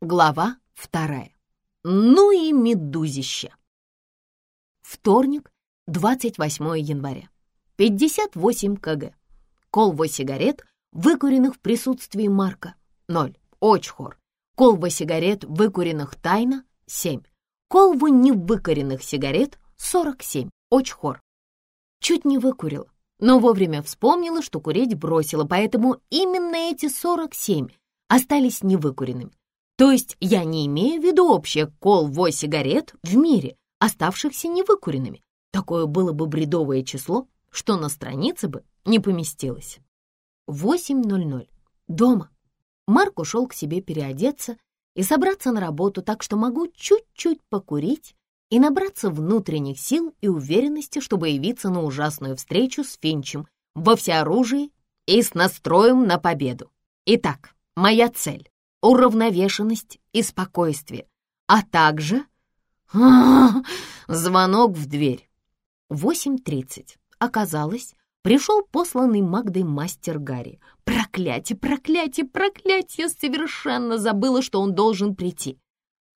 Глава вторая. Ну и медузище. Вторник, 28 января. 58 кг. Колба сигарет, выкуренных в присутствии Марка, 0. Очхор. Колба сигарет, выкуренных тайно, 7. Колба невыкуренных сигарет, 47. Очхор. Чуть не выкурила, но вовремя вспомнила, что курить бросила, поэтому именно эти 47 остались невыкуренными. То есть я не имею в виду общее колво сигарет в мире, оставшихся невыкуренными. Такое было бы бредовое число, что на странице бы не поместилось. 8.00. Дома. Марк ушел к себе переодеться и собраться на работу, так что могу чуть-чуть покурить и набраться внутренних сил и уверенности, чтобы явиться на ужасную встречу с Финчем во всеоружии и с настроем на победу. Итак, моя цель — уравновешенность и спокойствие, а также... Звонок в дверь. 8.30. Оказалось, пришел посланный Магдой мастер Гарри. Проклятие, проклятие, проклятие! Совершенно забыла, что он должен прийти.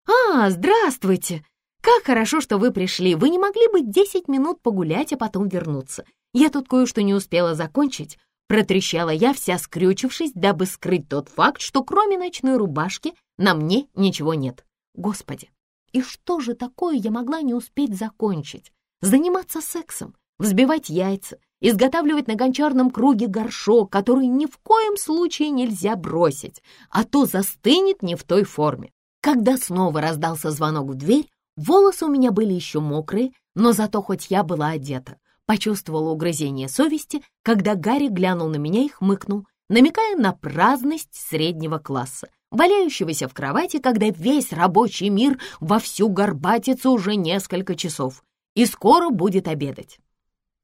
«А, здравствуйте! Как хорошо, что вы пришли. Вы не могли бы десять минут погулять, а потом вернуться. Я тут кое-что не успела закончить. Протрещала я, вся скрючившись, дабы скрыть тот факт, что кроме ночной рубашки на мне ничего нет. Господи, и что же такое я могла не успеть закончить? Заниматься сексом, взбивать яйца, изготавливать на гончарном круге горшок, который ни в коем случае нельзя бросить, а то застынет не в той форме. Когда снова раздался звонок в дверь, волосы у меня были еще мокрые, но зато хоть я была одета. Почувствовала угрызение совести, когда Гарри глянул на меня и хмыкнул, намекая на праздность среднего класса, валяющегося в кровати, когда весь рабочий мир вовсю горбатится уже несколько часов и скоро будет обедать.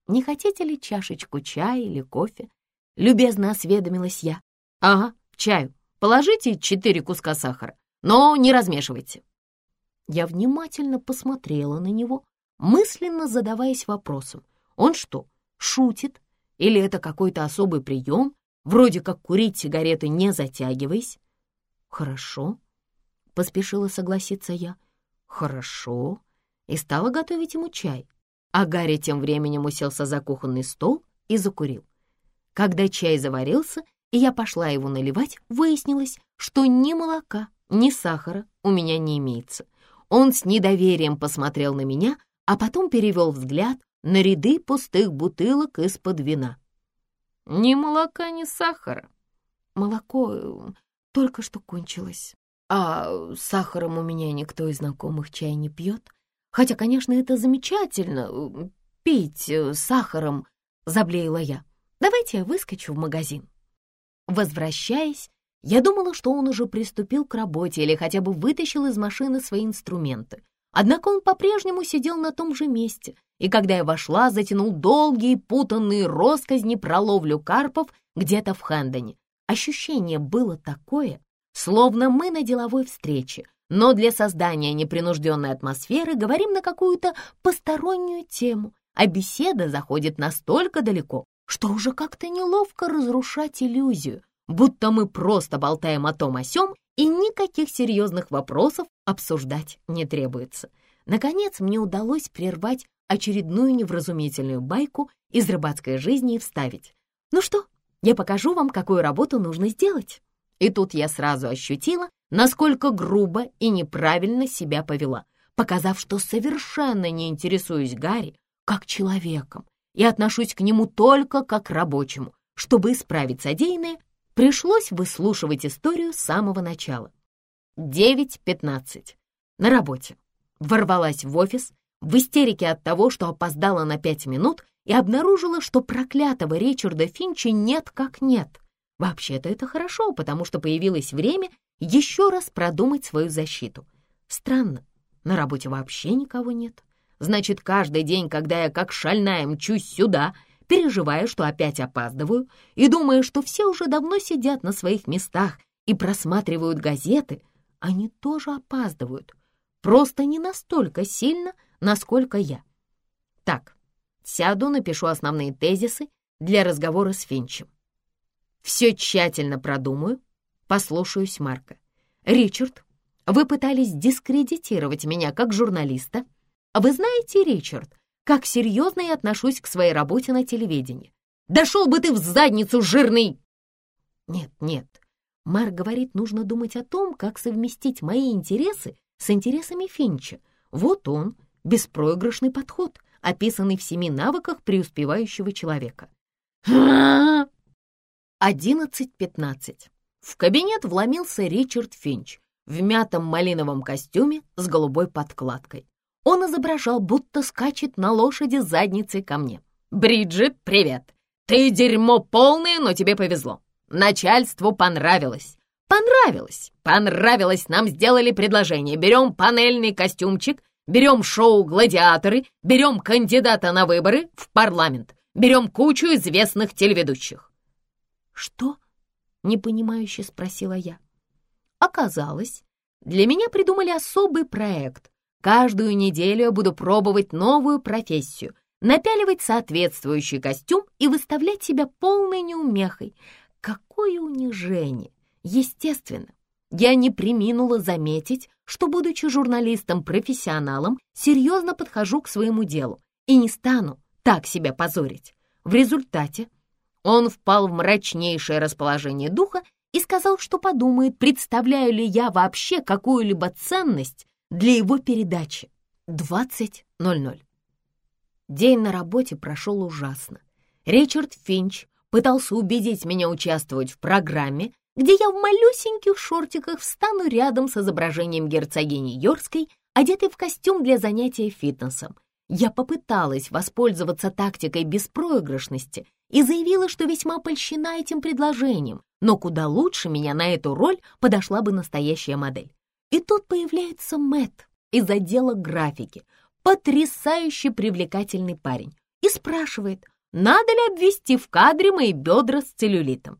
«Не хотите ли чашечку чая или кофе?» — любезно осведомилась я. «Ага, чаю. Положите четыре куска сахара, но не размешивайте». Я внимательно посмотрела на него, мысленно задаваясь вопросом. Он что, шутит? Или это какой-то особый прием, вроде как курить сигареты не затягиваясь? Хорошо, поспешила согласиться я. Хорошо. И стала готовить ему чай. А Гарри тем временем уселся за кухонный стол и закурил. Когда чай заварился, и я пошла его наливать, выяснилось, что ни молока, ни сахара у меня не имеется. Он с недоверием посмотрел на меня, а потом перевел взгляд на ряды пустых бутылок из-под вина. Ни молока, ни сахара. Молоко э, только что кончилось. А сахаром у меня никто из знакомых чай не пьет. Хотя, конечно, это замечательно э, — пить э, сахаром, — заблеяла я. Давайте я выскочу в магазин. Возвращаясь, я думала, что он уже приступил к работе или хотя бы вытащил из машины свои инструменты. Однако он по-прежнему сидел на том же месте, и когда я вошла, затянул долгие путанные росказни про ловлю карпов где-то в Хэндоне. Ощущение было такое, словно мы на деловой встрече, но для создания непринужденной атмосферы говорим на какую-то постороннюю тему, а беседа заходит настолько далеко, что уже как-то неловко разрушать иллюзию, будто мы просто болтаем о том о сём, и никаких серьезных вопросов обсуждать не требуется. Наконец мне удалось прервать очередную невразумительную байку из рыбацкой жизни и вставить. «Ну что, я покажу вам, какую работу нужно сделать». И тут я сразу ощутила, насколько грубо и неправильно себя повела, показав, что совершенно не интересуюсь Гарри как человеком и отношусь к нему только как к рабочему. Чтобы исправить содеянное, пришлось выслушивать историю с самого начала. 9.15. На работе. Ворвалась в офис, в истерике от того, что опоздала на пять минут и обнаружила, что проклятого Ричарда Финча нет как нет. Вообще-то это хорошо, потому что появилось время еще раз продумать свою защиту. Странно, на работе вообще никого нет. Значит, каждый день, когда я как шальная мчусь сюда, переживая, что опять опаздываю, и думая, что все уже давно сидят на своих местах и просматривают газеты, они тоже опаздывают. Просто не настолько сильно, насколько я. Так, сяду, напишу основные тезисы для разговора с Финчем. Все тщательно продумаю, послушаюсь Марка. Ричард, Вы пытались дискредитировать меня как журналиста. Вы знаете, Ричард, как серьезно я отношусь к своей работе на телевидении. Дошел бы ты в задницу, жирный!» «Нет, нет». Марк говорит, нужно думать о том, как совместить мои интересы с интересами Финча. Вот он, беспроигрышный подход, описанный в семи навыках преуспевающего человека. Одиннадцать пятнадцать. В кабинет вломился Ричард Финч в мятом малиновом костюме с голубой подкладкой. Он изображал, будто скачет на лошади задницей ко мне. «Бриджит, привет! Ты дерьмо полное, но тебе повезло. Начальству понравилось. Понравилось, понравилось, нам сделали предложение. Берем панельный костюмчик, берем шоу «Гладиаторы», берем кандидата на выборы в парламент, берем кучу известных телеведущих. «Что?» — непонимающе спросила я. Оказалось, для меня придумали особый проект. Каждую неделю я буду пробовать новую профессию, напяливать соответствующий костюм и выставлять себя полной неумехой. Какое унижение! Естественно, я не приминула заметить, что, будучи журналистом-профессионалом, серьезно подхожу к своему делу и не стану так себя позорить. В результате он впал в мрачнейшее расположение духа и сказал, что подумает, представляю ли я вообще какую-либо ценность для его передачи. 20.00. День на работе прошел ужасно. Ричард Финч пытался убедить меня участвовать в программе, где я в малюсеньких шортиках встану рядом с изображением герцогини Йорской, одетой в костюм для занятия фитнесом. Я попыталась воспользоваться тактикой беспроигрышности и заявила, что весьма польщена этим предложением, но куда лучше меня на эту роль подошла бы настоящая модель. И тут появляется Мэтт из отдела графики, потрясающе привлекательный парень, и спрашивает, надо ли обвести в кадре мои бедра с целлюлитом.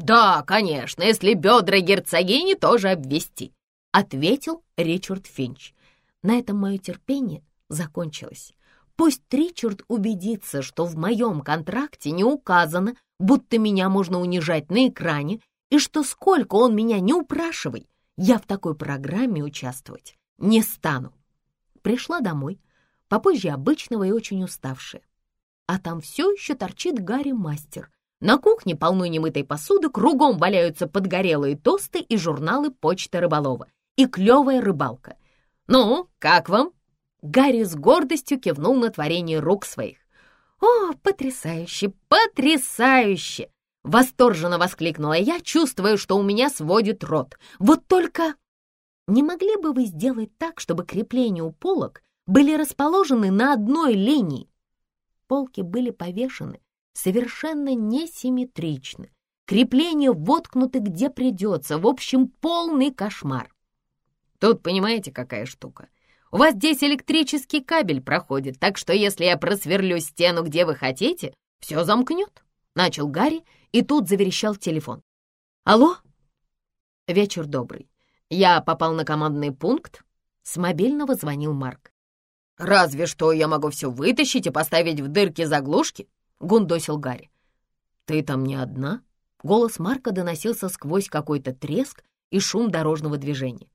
«Да, конечно, если бедра герцогини тоже обвести», — ответил Ричард Финч. На этом мое терпение закончилось. Пусть Ричард убедится, что в моем контракте не указано, будто меня можно унижать на экране, и что сколько он меня не упрашивай, я в такой программе участвовать не стану. Пришла домой, попозже обычного и очень уставшая. А там все еще торчит Гарри Мастер. На кухне полно немытой посуды, кругом валяются подгорелые тосты и журналы почты рыболова. И клевая рыбалка. «Ну, как вам?» Гарри с гордостью кивнул на творение рук своих. «О, потрясающе, потрясающе!» Восторженно воскликнула я, чувствуя, что у меня сводит рот. «Вот только...» «Не могли бы вы сделать так, чтобы крепления у полок были расположены на одной линии?» Полки были повешены совершенно несимметрично. Крепления воткнуты где придется. В общем, полный кошмар. Тут понимаете, какая штука? У вас здесь электрический кабель проходит, так что если я просверлю стену, где вы хотите, все замкнет. Начал Гарри, и тут заверещал телефон. Алло? Вечер добрый. Я попал на командный пункт. С мобильного звонил Марк. «Разве что я могу все вытащить и поставить в дырки заглушки», — гундосил Гарри. «Ты там не одна?» Голос Марка доносился сквозь какой-то треск и шум дорожного движения.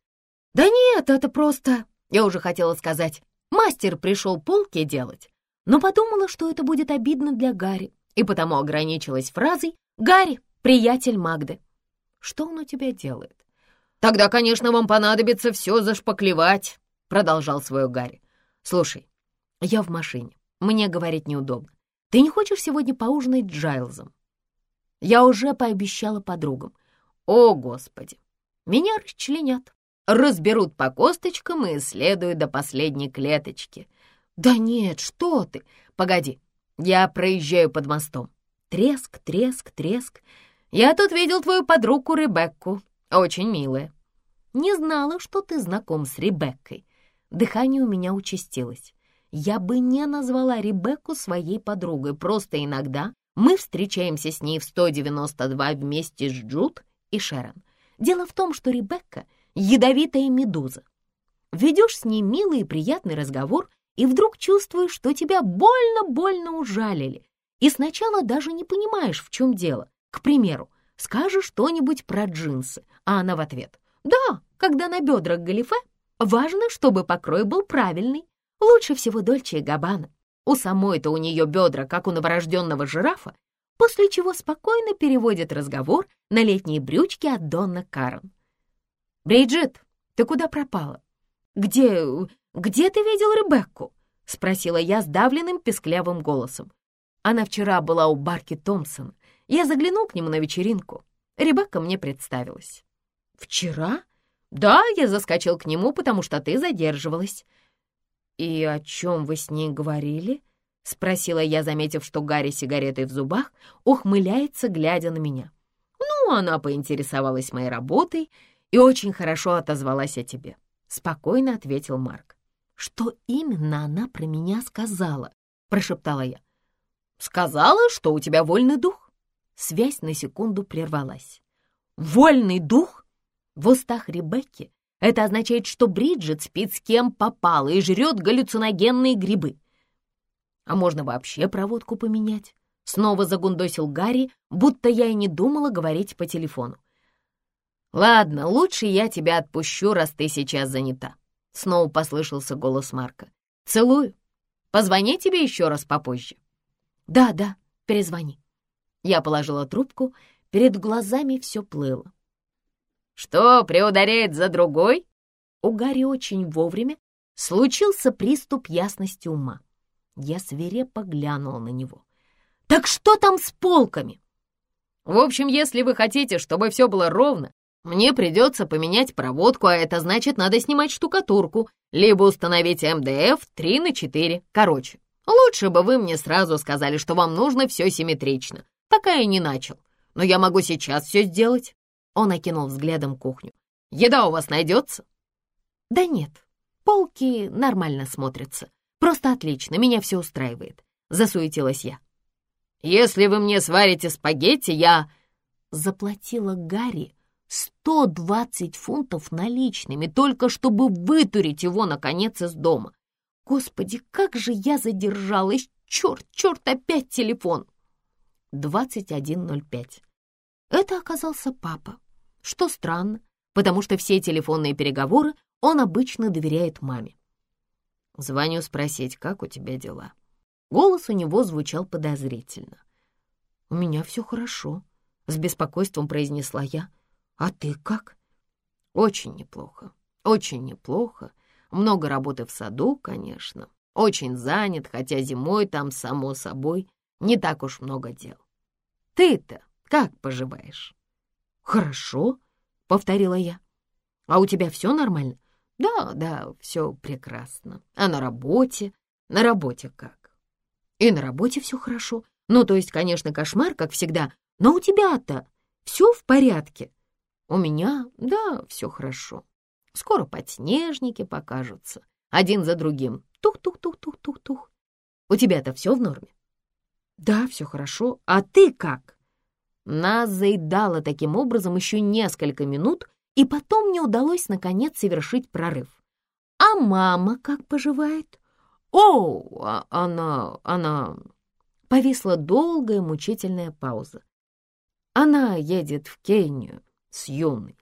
«Да нет, это просто...» Я уже хотела сказать, мастер пришел полки делать, но подумала, что это будет обидно для Гарри, и потому ограничилась фразой «Гарри, приятель Магды». «Что он у тебя делает?» «Тогда, конечно, вам понадобится все зашпаклевать», — продолжал свое Гарри. «Слушай, я в машине, мне говорить неудобно. Ты не хочешь сегодня поужинать Джайлзом?» Я уже пообещала подругам. «О, Господи! Меня расчленят!» разберут по косточкам и исследуют до последней клеточки. Да нет, что ты! Погоди, я проезжаю под мостом. Треск, треск, треск. Я тут видел твою подругу Ребекку. Очень милая. Не знала, что ты знаком с Ребеккой. Дыхание у меня участилось. Я бы не назвала Ребекку своей подругой, просто иногда мы встречаемся с ней в 192 вместе с Джуд и Шерон. Дело в том, что Ребекка ядовитая медуза. Ведешь с ней милый и приятный разговор, и вдруг чувствуешь, что тебя больно-больно ужалили, и сначала даже не понимаешь, в чем дело. К примеру, скажешь что-нибудь про джинсы, а она в ответ «Да, когда на бедрах галифе важно, чтобы покрой был правильный. Лучше всего Дольче и Габбана. У самой-то у нее бедра, как у новорожденного жирафа, после чего спокойно переводит разговор на летние брючки от Донна Карен. «Бриджит, ты куда пропала? Где... где ты видел Ребекку?» — спросила я сдавленным песклявым голосом. Она вчера была у Барки Томпсона. Я заглянул к нему на вечеринку. Ребекка мне представилась. «Вчера?» «Да, я заскочил к нему, потому что ты задерживалась». «И о чем вы с ней говорили?» — спросила я, заметив, что Гарри сигаретой в зубах ухмыляется, глядя на меня. «Ну, она поинтересовалась моей работой и очень хорошо отозвалась о тебе», — спокойно ответил Марк. «Что именно она про меня сказала?» — прошептала я. «Сказала, что у тебя вольный дух». Связь на секунду прервалась. «Вольный дух?» В устах Ребекки это означает, что Бриджит спит с кем попало и жрет галлюциногенные грибы. А можно вообще проводку поменять? Снова загундосил Гарри, будто я и не думала говорить по телефону. «Ладно, лучше я тебя отпущу, раз ты сейчас занята», — снова послышался голос Марка. «Целую. Позвони тебе еще раз попозже». «Да, да, перезвони». Я положила трубку, перед глазами все плыло. «Что, приударяет за другой?» У Гарри очень вовремя случился приступ ясности ума. Я свирепо глянула на него. «Так что там с полками?» «В общем, если вы хотите, чтобы все было ровно, мне придется поменять проводку, а это значит, надо снимать штукатурку, либо установить МДФ 3 на 4. Короче, лучше бы вы мне сразу сказали, что вам нужно все симметрично, пока я не начал. Но я могу сейчас все сделать. Он окинул взглядом кухню. «Еда у вас найдется?» «Да нет, полки нормально смотрятся. Просто отлично, меня все устраивает», — засуетилась я. «Если вы мне сварите спагетти, я...» Заплатила Гарри 120 фунтов наличными, только чтобы вытурить его, наконец, из дома. Господи, как же я задержалась! Черт, черт, опять телефон! 21.05. Это оказался папа что странно, потому что все телефонные переговоры он обычно доверяет маме. Звоню спросить, как у тебя дела. Голос у него звучал подозрительно. «У меня все хорошо», — с беспокойством произнесла я. «А ты как?» «Очень неплохо, очень неплохо. Много работы в саду, конечно. Очень занят, хотя зимой там, само собой, не так уж много дел. Ты-то как поживаешь?» «Хорошо», — повторила я. «А у тебя все нормально?» «Да, да, все прекрасно. А на работе? На работе как?» «И на работе все хорошо. Ну, то есть, конечно, кошмар, как всегда. Но у тебя-то все в порядке?» «У меня, да, все хорошо. Скоро подснежники покажутся. Один за другим. Тух-тух-тух-тух-тух-тух. У тебя-то все в норме?» «Да, все хорошо. А ты как?» Нас заедало таким образом еще несколько минут, и потом мне удалось, наконец, совершить прорыв. «А мама как поживает?» «О, а она... она...» Повисла долгая мучительная пауза. «Она едет в Кению с юной».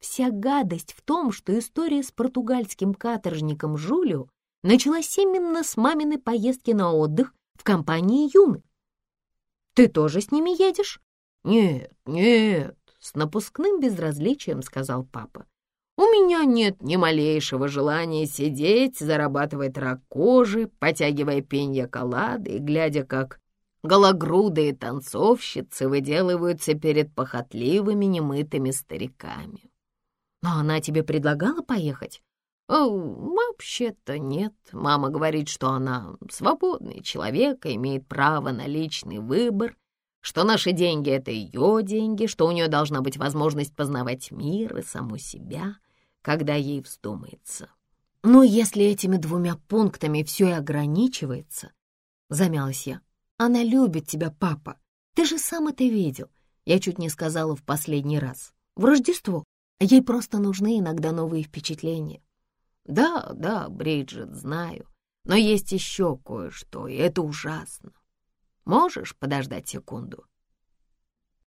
Вся гадость в том, что история с португальским каторжником Жулио началась именно с маминой поездки на отдых в компании Юны. Ты тоже с ними едешь?» «Нет, нет», — с напускным безразличием сказал папа. «У меня нет ни малейшего желания сидеть, зарабатывать рак кожи, потягивая пенья-колады и глядя, как гологрудые танцовщицы выделываются перед похотливыми немытыми стариками. Но она тебе предлагала поехать? «Вообще-то нет. Мама говорит, что она свободный человек и имеет право на личный выбор, что наши деньги — это ее деньги, что у нее должна быть возможность познавать мир и саму себя, когда ей вздумается. Но если этими двумя пунктами все и ограничивается, — замялась я, — она любит тебя, папа. Ты же сам это видел. Я чуть не сказала в последний раз. В Рождество. Ей просто нужны иногда новые впечатления. Да, да, Бриджит, знаю. Но есть еще кое-что, и это ужасно. Можешь подождать секунду?»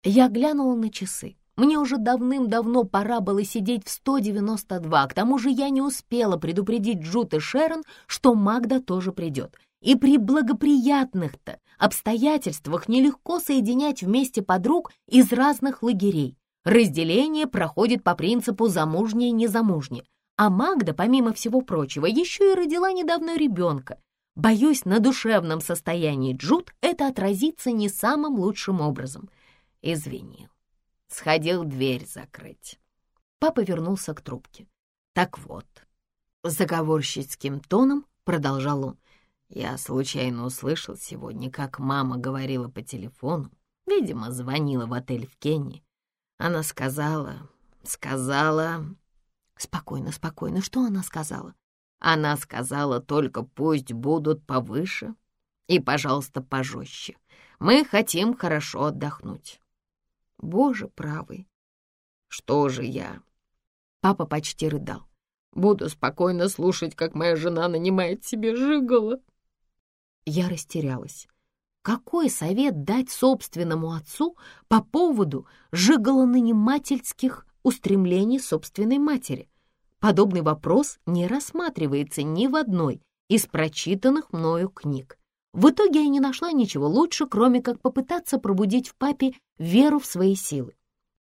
Я глянула на часы. Мне уже давным-давно пора было сидеть в 192, к тому же я не успела предупредить Джут и Шерон, что Магда тоже придет. И при благоприятных-то обстоятельствах нелегко соединять вместе подруг из разных лагерей. Разделение проходит по принципу замужнее-незамужнее. А Магда, помимо всего прочего, еще и родила недавно ребенка. Боюсь, на душевном состоянии Джуд это отразится не самым лучшим образом. Извинил. Сходил дверь закрыть. Папа вернулся к трубке. Так вот, заговорщицким тоном продолжал он. Я случайно услышал сегодня, как мама говорила по телефону. Видимо, звонила в отель в Кении. Она сказала, сказала... Спокойно, спокойно, что она сказала? Она сказала только пусть будут повыше и, пожалуйста, пожестче. Мы хотим хорошо отдохнуть. Боже правый, что же я? Папа почти рыдал. Буду спокойно слушать, как моя жена нанимает себе жигало. Я растерялась. Какой совет дать собственному отцу по поводу жиголонанимательских устремлений собственной матери? Подобный вопрос не рассматривается ни в одной из прочитанных мною книг. В итоге я не нашла ничего лучше, кроме как попытаться пробудить в папе веру в свои силы,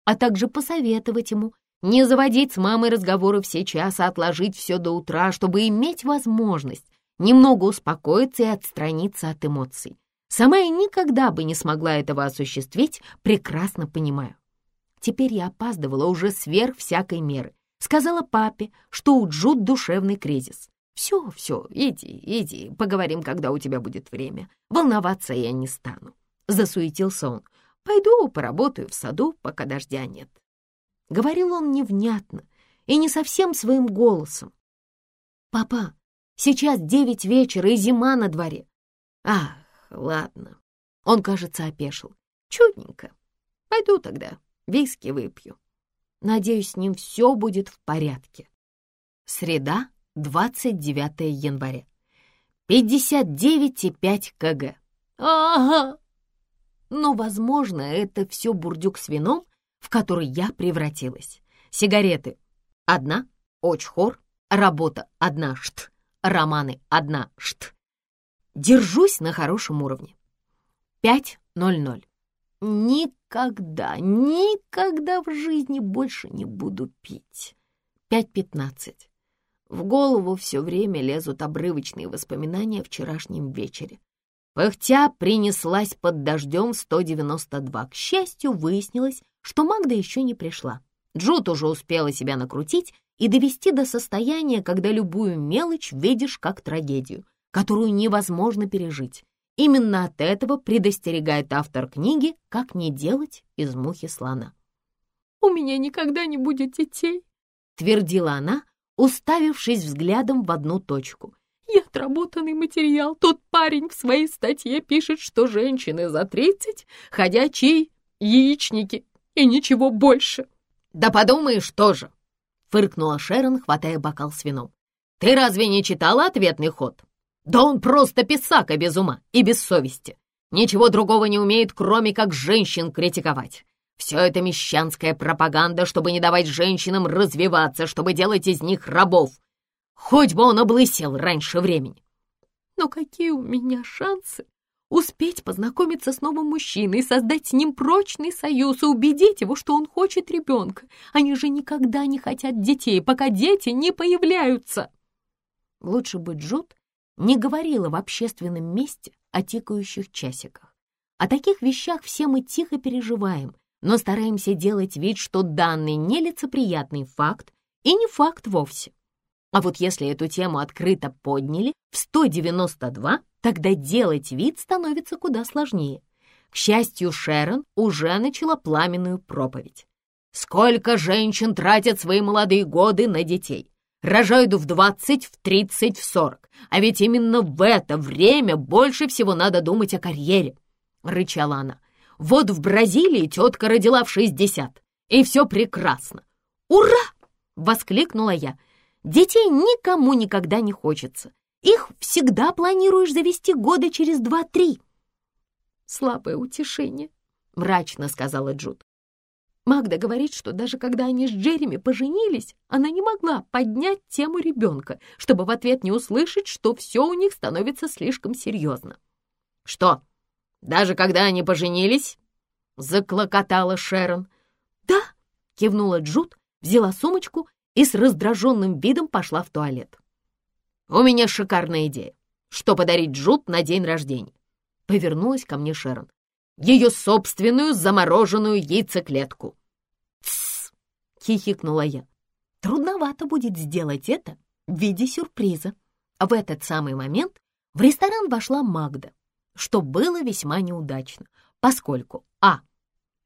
а также посоветовать ему не заводить с мамой разговоры все час, а отложить все до утра, чтобы иметь возможность немного успокоиться и отстраниться от эмоций. Сама я никогда бы не смогла этого осуществить, прекрасно понимаю. Теперь я опаздывала уже сверх всякой меры. Сказала папе, что у Джуд душевный кризис. «Все, все, иди, иди, поговорим, когда у тебя будет время. Волноваться я не стану», — засуетился он. «Пойду поработаю в саду, пока дождя нет». Говорил он невнятно и не совсем своим голосом. «Папа, сейчас девять вечера и зима на дворе». «Ах, ладно». Он, кажется, опешил. «Чудненько. Пойду тогда, виски выпью. Надеюсь, с ним все будет в порядке». Среда, 29 января. 59,5 кг. Ага! Но, возможно, это все бурдюк с вином, в который я превратилась. Сигареты — одна, очхор, работа — одна шт, романы — одна шт. Держусь на хорошем уровне. 5.00. Никогда, никогда в жизни больше не буду пить. 5.15. В голову все время лезут обрывочные воспоминания о вчерашнем вечере. Пыхтя принеслась под дождем 192. К счастью, выяснилось, что Магда еще не пришла. Джуд уже успела себя накрутить и довести до состояния, когда любую мелочь видишь как трагедию, которую невозможно пережить. Именно от этого предостерегает автор книги «Как не делать из мухи слона». «У меня никогда не будет детей», — твердила она, уставившись взглядом в одну точку. «Я отработанный материал. Тот парень в своей статье пишет, что женщины за тридцать — ходячие яичники и ничего больше». «Да подумаешь тоже!» — фыркнула Шерон, хватая бокал с вином. «Ты разве не читала ответный ход? Да он просто писака без ума и без совести. Ничего другого не умеет, кроме как женщин критиковать. Все это мещанская пропаганда, чтобы не давать женщинам развиваться, чтобы делать из них рабов. Хоть бы он облысел раньше времени. Но какие у меня шансы успеть познакомиться с новым мужчиной, создать с ним прочный союз и убедить его, что он хочет ребенка. Они же никогда не хотят детей, пока дети не появляются. Лучше бы Джуд не говорила в общественном месте о тикающих часиках. О таких вещах все мы тихо переживаем, но стараемся делать вид, что данный нелицеприятный факт и не факт вовсе. А вот если эту тему открыто подняли в 192, тогда делать вид становится куда сложнее. К счастью, Шерон уже начала пламенную проповедь. Сколько женщин тратят свои молодые годы на детей? Рожают в 20, в 30, в 40. А ведь именно в это время больше всего надо думать о карьере, — рычала она. Вот в Бразилии тетка родила в 60, и все прекрасно. «Ура!» — воскликнула я. «Детей никому никогда не хочется. Их всегда планируешь завести года через два-три». «Слабое утешение», — мрачно сказала Джуд. Магда говорит, что даже когда они с Джереми поженились, она не могла поднять тему ребенка, чтобы в ответ не услышать, что все у них становится слишком серьезно. «Что, даже когда они поженились?» — заклокотала Шерон. «Да», — кивнула Джуд, взяла сумочку и с раздраженным видом пошла в туалет. «У меня шикарная идея. Что подарить Джуд на день рождения?» Повернулась ко мне Шерон ее собственную замороженную яйцеклетку. «Тссс!» — хихикнула я. «Трудновато будет сделать это в виде сюрприза». В этот самый момент в ресторан вошла Магда, что было весьма неудачно, поскольку а.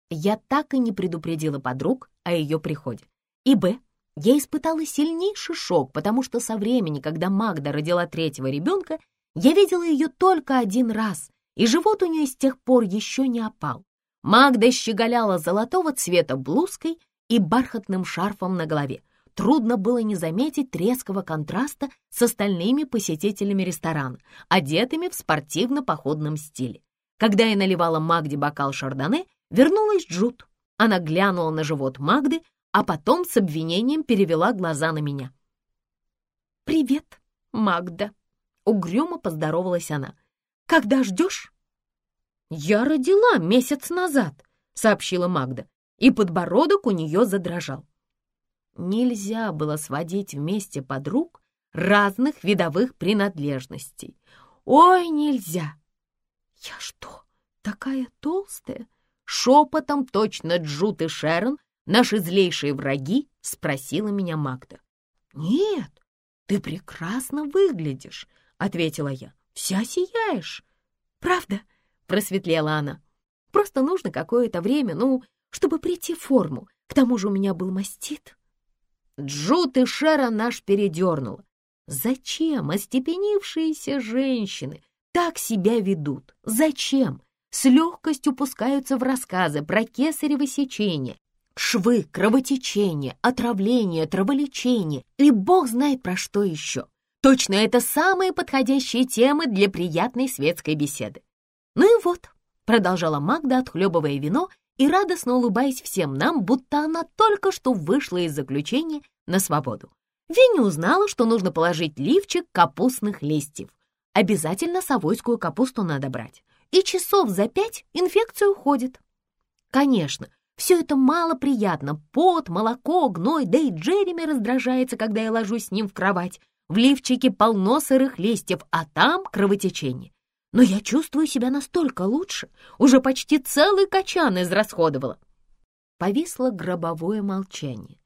Я так и не предупредила подруг о ее приходе, и б. Я испытала сильнейший шок, потому что со времени, когда Магда родила третьего ребенка, я видела ее только один раз, и живот у нее с тех пор еще не опал. Магда щеголяла золотого цвета блузкой и бархатным шарфом на голове. Трудно было не заметить резкого контраста с остальными посетителями ресторана, одетыми в спортивно-походном стиле. Когда я наливала Магде бокал шардоне, вернулась Джуд. Она глянула на живот Магды, а потом с обвинением перевела глаза на меня. «Привет, Магда», — угрюмо поздоровалась она. Когда ждешь?» «Я родила месяц назад», — сообщила Магда, и подбородок у нее задрожал. Нельзя было сводить вместе подруг разных видовых принадлежностей. Ой, нельзя! Я что, такая толстая? Шепотом точно Джут и Шерон, наши злейшие враги, спросила меня Магда. Нет, ты прекрасно выглядишь, ответила я вся сияешь. Правда? Просветлела она. Просто нужно какое-то время, ну, чтобы прийти в форму. К тому же у меня был мастит. Джут и Шера наш передернула. Зачем остепенившиеся женщины так себя ведут? Зачем? С легкостью пускаются в рассказы про кесарево сечение, швы, кровотечение, отравление, траволечение и бог знает про что еще. Точно это самые подходящие темы для приятной светской беседы. Ну и вот, продолжала Магда, отхлебывая вино и радостно улыбаясь всем нам, будто она только что вышла из заключения на свободу. Винни узнала, что нужно положить лифчик капустных листьев. Обязательно совойскую капусту надо брать. И часов за пять инфекция уходит. Конечно, все это мало приятно. Пот, молоко, гной, да и Джереми раздражается, когда я ложусь с ним в кровать. В лифчике полно сырых листьев, а там кровотечение. Но я чувствую себя настолько лучше, уже почти целый качан израсходовала. Повисло гробовое молчание.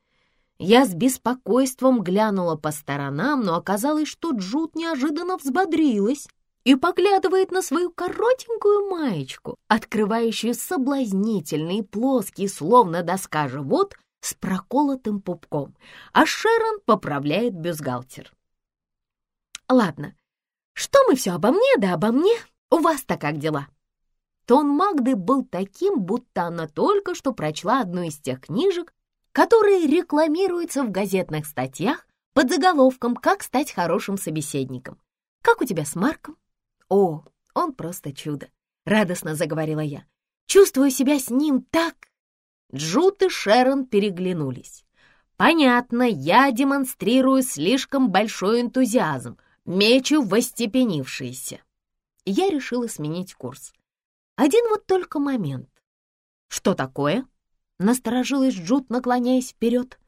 Я с беспокойством глянула по сторонам, но оказалось, что Джуд неожиданно взбодрилась и поглядывает на свою коротенькую маечку, открывающую соблазнительный плоский, словно доска живот, с проколотым пупком, а Шерон поправляет бюстгальтер. Ладно, что мы все обо мне, да обо мне? У вас-то как дела?» Тон Магды был таким, будто она только что прочла одну из тех книжек, которые рекламируются в газетных статьях под заголовком «Как стать хорошим собеседником». «Как у тебя с Марком?» «О, он просто чудо!» — радостно заговорила я. «Чувствую себя с ним так...» Джут и Шерон переглянулись. «Понятно, я демонстрирую слишком большой энтузиазм, мечу в. Я решила сменить курс. Один вот только момент. «Что такое?» — насторожилась Джуд, наклоняясь вперед.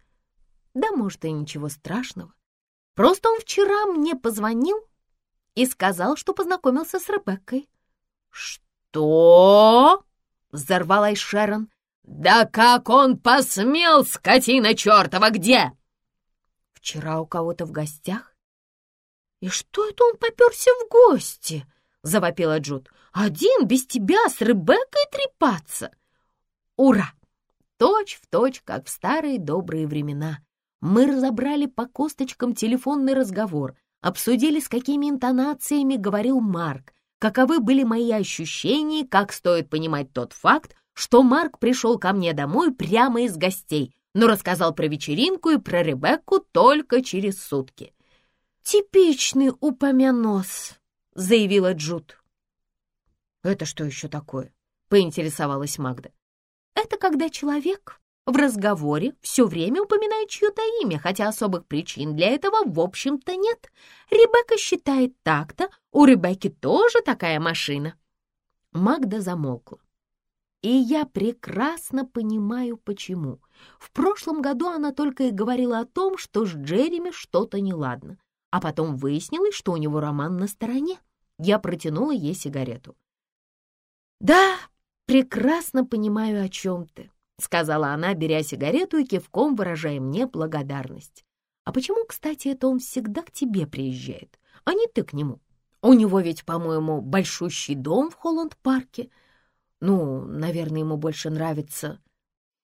«Да, может, и ничего страшного. Просто он вчера мне позвонил и сказал, что познакомился с Ребеккой». «Что?» — взорвалась Шерон. «Да как он посмел, скотина чертова, где?» «Вчера у кого-то в гостях «И что это он поперся в гости?» — завопила Джуд. «Один без тебя с Ребеккой трепаться!» «Ура!» Точь в точь, как в старые добрые времена. Мы разобрали по косточкам телефонный разговор, обсудили, с какими интонациями говорил Марк, каковы были мои ощущения, как стоит понимать тот факт, что Марк пришел ко мне домой прямо из гостей, но рассказал про вечеринку и про Ребекку только через сутки. «Типичный упомянос», — заявила Джуд. «Это что еще такое?» — поинтересовалась Магда. «Это когда человек в разговоре все время упоминает чье-то имя, хотя особых причин для этого, в общем-то, нет. Ребекка считает так-то, у Ребекки тоже такая машина. Магда замолкла. И я прекрасно понимаю, почему. В прошлом году она только и говорила о том, что с Джереми что-то неладно. А потом выяснилось, что у него роман на стороне. Я протянула ей сигарету. «Да, прекрасно понимаю, о чем ты», — сказала она, беря сигарету и кивком выражая мне благодарность. «А почему, кстати, это он всегда к тебе приезжает, а не ты к нему? У него ведь, по-моему, большущий дом в Холланд-парке. Ну, наверное, ему больше нравится...»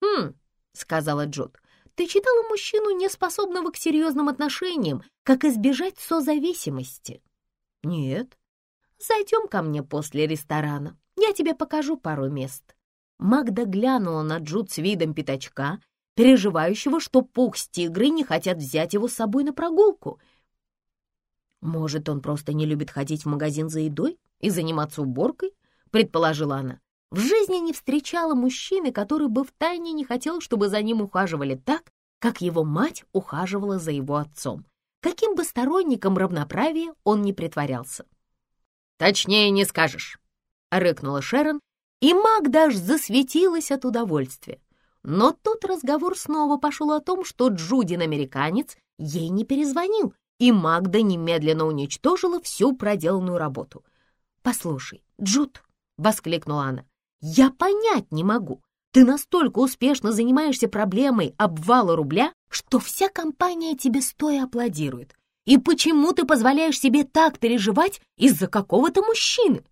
«Хм», — сказала Джуд, — «ты читала мужчину, неспособного к серьезным отношениям, как избежать созависимости?» «Нет». «Зайдем ко мне после ресторана, я тебе покажу пару мест». Магда глянула на Джуд с видом пятачка, переживающего, что пух с тигрой не хотят взять его с собой на прогулку. «Может, он просто не любит ходить в магазин за едой и заниматься уборкой?» — предположила она. В жизни не встречала мужчины, который бы втайне не хотел, чтобы за ним ухаживали так, как его мать ухаживала за его отцом. Каким бы сторонником равноправия он не притворялся. «Точнее не скажешь», — рыкнула Шерон и Магда аж засветилась от удовольствия. Но тут разговор снова пошел о том, что Джудин-американец ей не перезвонил, и Магда немедленно уничтожила всю проделанную работу. «Послушай, Джуд», — воскликнула она, — «я понять не могу. Ты настолько успешно занимаешься проблемой обвала рубля, что вся компания тебе стоя аплодирует. И почему ты позволяешь себе так переживать из-за какого-то мужчины?»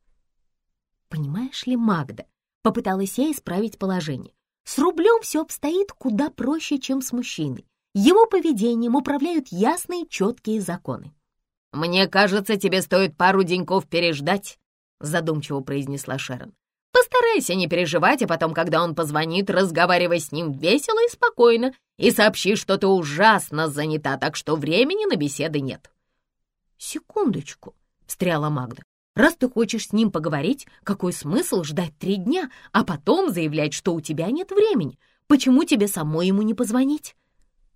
Понимаешь ли, Магда, попыталась я исправить положение. С рублем все обстоит куда проще, чем с мужчиной. Его поведением управляют ясные, четкие законы. «Мне кажется, тебе стоит пару деньков переждать», — задумчиво произнесла Шерон. «Постарайся не переживать, а потом, когда он позвонит, разговаривай с ним весело и спокойно и сообщи, что ты ужасно занята, так что времени на беседы нет». «Секундочку», — встряла Магда. Раз ты хочешь с ним поговорить, какой смысл ждать три дня, а потом заявлять, что у тебя нет времени? Почему тебе самой ему не позвонить?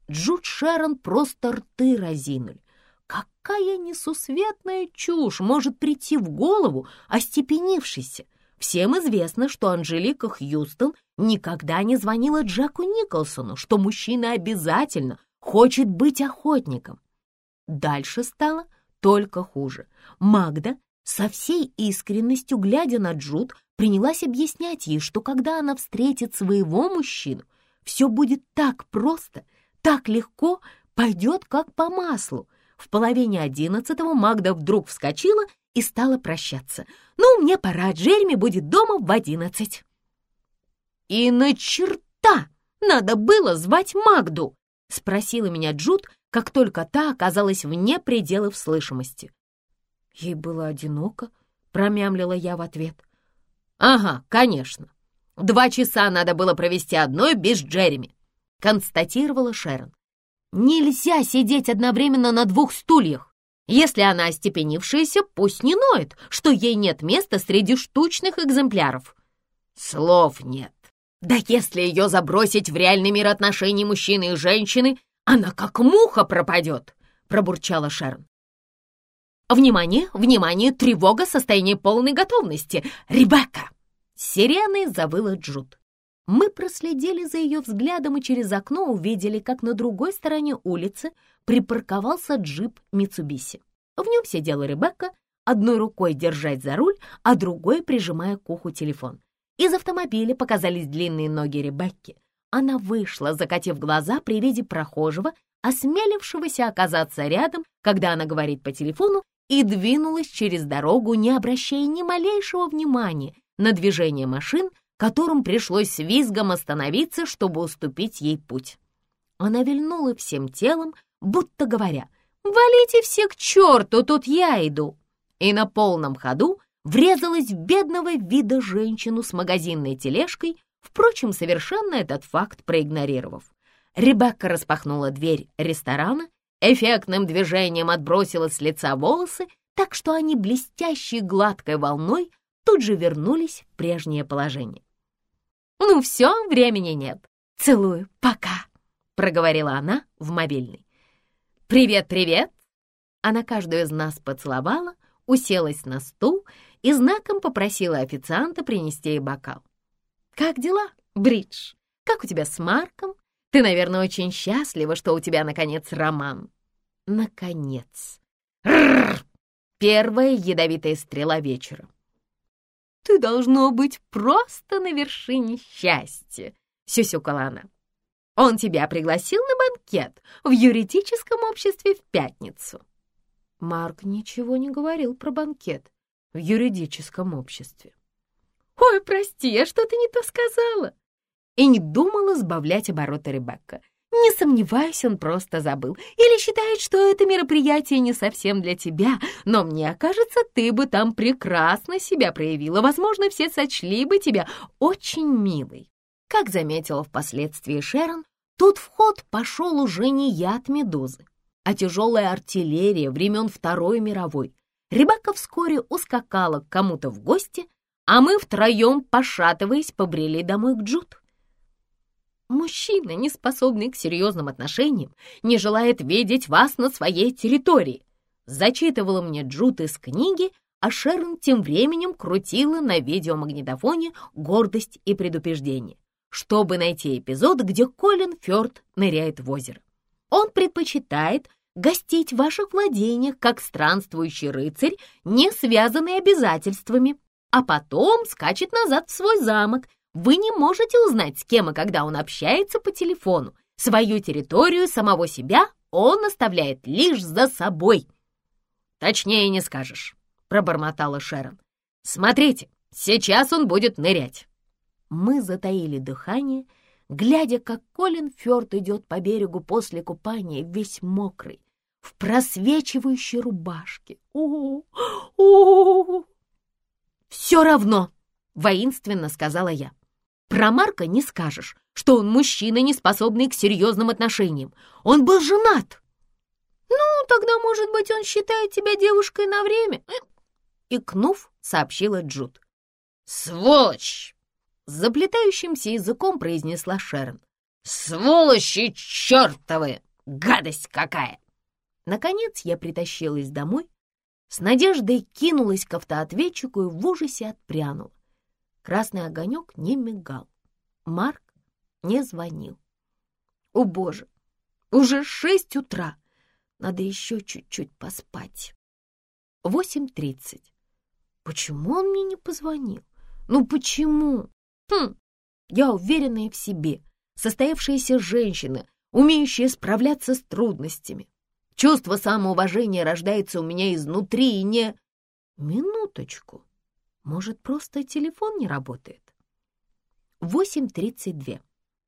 Джуд Шерон просто рты разинули. Какая несусветная чушь может прийти в голову остепенившейся? Всем известно, что Анжелика Хьюстон никогда не звонила Джеку Николсону, что мужчина обязательно хочет быть охотником. Дальше стало только хуже. Магда со всей искренностью, глядя на Джуд, принялась объяснять ей, что когда она встретит своего мужчину, все будет так просто, так легко, пойдет как по маслу. В половине одиннадцатого Магда вдруг вскочила и стала прощаться. «Ну, мне пора, Джереми будет дома в одиннадцать». «И на черта надо было звать Магду?» — спросила меня Джуд, как только та оказалась вне пределов слышимости. Ей было одиноко, промямлила я в ответ. «Ага, конечно. Два часа надо было провести одной без Джереми», констатировала Шерон. «Нельзя сидеть одновременно на двух стульях. Если она остепенившаяся, пусть не ноет, что ей нет места среди штучных экземпляров». «Слов нет. Да если ее забросить в реальный мир отношений мужчины и женщины, она как муха пропадет», пробурчала Шерон. «Внимание! Внимание! Тревога! Состояние полной готовности! Ребекка!» Сиреной завыла Джуд. Мы проследили за ее взглядом и через окно увидели, как на другой стороне улицы припарковался джип Митсубиси. В нем сидела Ребекка, одной рукой держать за руль, а другой прижимая к уху телефон. Из автомобиля показались длинные ноги Ребекки. Она вышла, закатив глаза при виде прохожего, осмелившегося оказаться рядом, когда она говорит по телефону, и двинулась через дорогу, не обращая ни малейшего внимания на движение машин, которым пришлось визгом остановиться, чтобы уступить ей путь. Она вильнула всем телом, будто говоря, «Валите все к черту, тут я иду!» И на полном ходу врезалась в бедного вида женщину с магазинной тележкой, впрочем, совершенно этот факт проигнорировав. Ребекка распахнула дверь ресторана эффектным движением отбросила с лица волосы, так что они блестящей гладкой волной тут же вернулись в прежнее положение. «Ну все, времени нет. Целую, пока!» — проговорила она в мобильный. «Привет, привет!» Она каждую из нас поцеловала, уселась на стул и знаком попросила официанта принести ей бокал. «Как дела, Бридж? Как у тебя с Марком? Ты, наверное, очень счастлива, что у тебя, наконец, роман». «Наконец!» Рррр! Первая ядовитая стрела вечера. «Ты должно быть просто на вершине счастья», — сюсюкала она. «Он тебя пригласил на банкет в юридическом обществе в пятницу». Марк ничего не говорил про банкет в юридическом обществе. «Ой, прости, я что-то не то сказала!» И не думала сбавлять обороты Ребекка. Не сомневаюсь, он просто забыл. Или считает, что это мероприятие не совсем для тебя. Но мне кажется, ты бы там прекрасно себя проявила. Возможно, все сочли бы тебя очень милой. Как заметила впоследствии Шерон, тут в ход пошел уже не яд медузы, а тяжелая артиллерия времен Второй мировой. Ребекка вскоре ускакала к кому-то в гости, а мы втроем, пошатываясь, побрели домой к Джуд. Мужчина, не способный к серьезным отношениям, не желает видеть вас на своей территории. Зачитывала мне Джуд из книги, а Шерон тем временем крутила на видеомагнитофоне «Гордость и предупреждение», чтобы найти эпизод, где Колин Фёрд ныряет в озеро. Он предпочитает гостить в ваших владениях как странствующий рыцарь, не связанный обязательствами, а потом скачет назад в свой замок, вы не можете узнать, с кем и когда он общается по телефону. Свою территорию, самого себя он оставляет лишь за собой. Точнее не скажешь, пробормотала Шерон. Смотрите, сейчас он будет нырять. Мы затаили дыхание, глядя, как Колин Фёрд идет по берегу после купания, весь мокрый, в просвечивающей рубашке. У, -у, -у, «Все равно!» — воинственно сказала я. Про Марка не скажешь, что он мужчина, не способный к серьезным отношениям. Он был женат. Ну, тогда, может быть, он считает тебя девушкой на время. Икнув, сообщила Джуд. Сволочь! Заплетающимся языком произнесла Шерон. Сволочи чертовы! Гадость какая! Наконец я притащилась домой, с надеждой кинулась к автоответчику и в ужасе отпрянула. Красный огонек не мигал. Марк не звонил. О, боже, уже шесть утра. Надо еще чуть-чуть поспать. Восемь тридцать. Почему он мне не позвонил? Ну почему? Хм, я уверенная в себе, состоявшаяся женщина, умеющая справляться с трудностями. Чувство самоуважения рождается у меня изнутри и не... Минуточку. Может, просто телефон не работает? 8.32.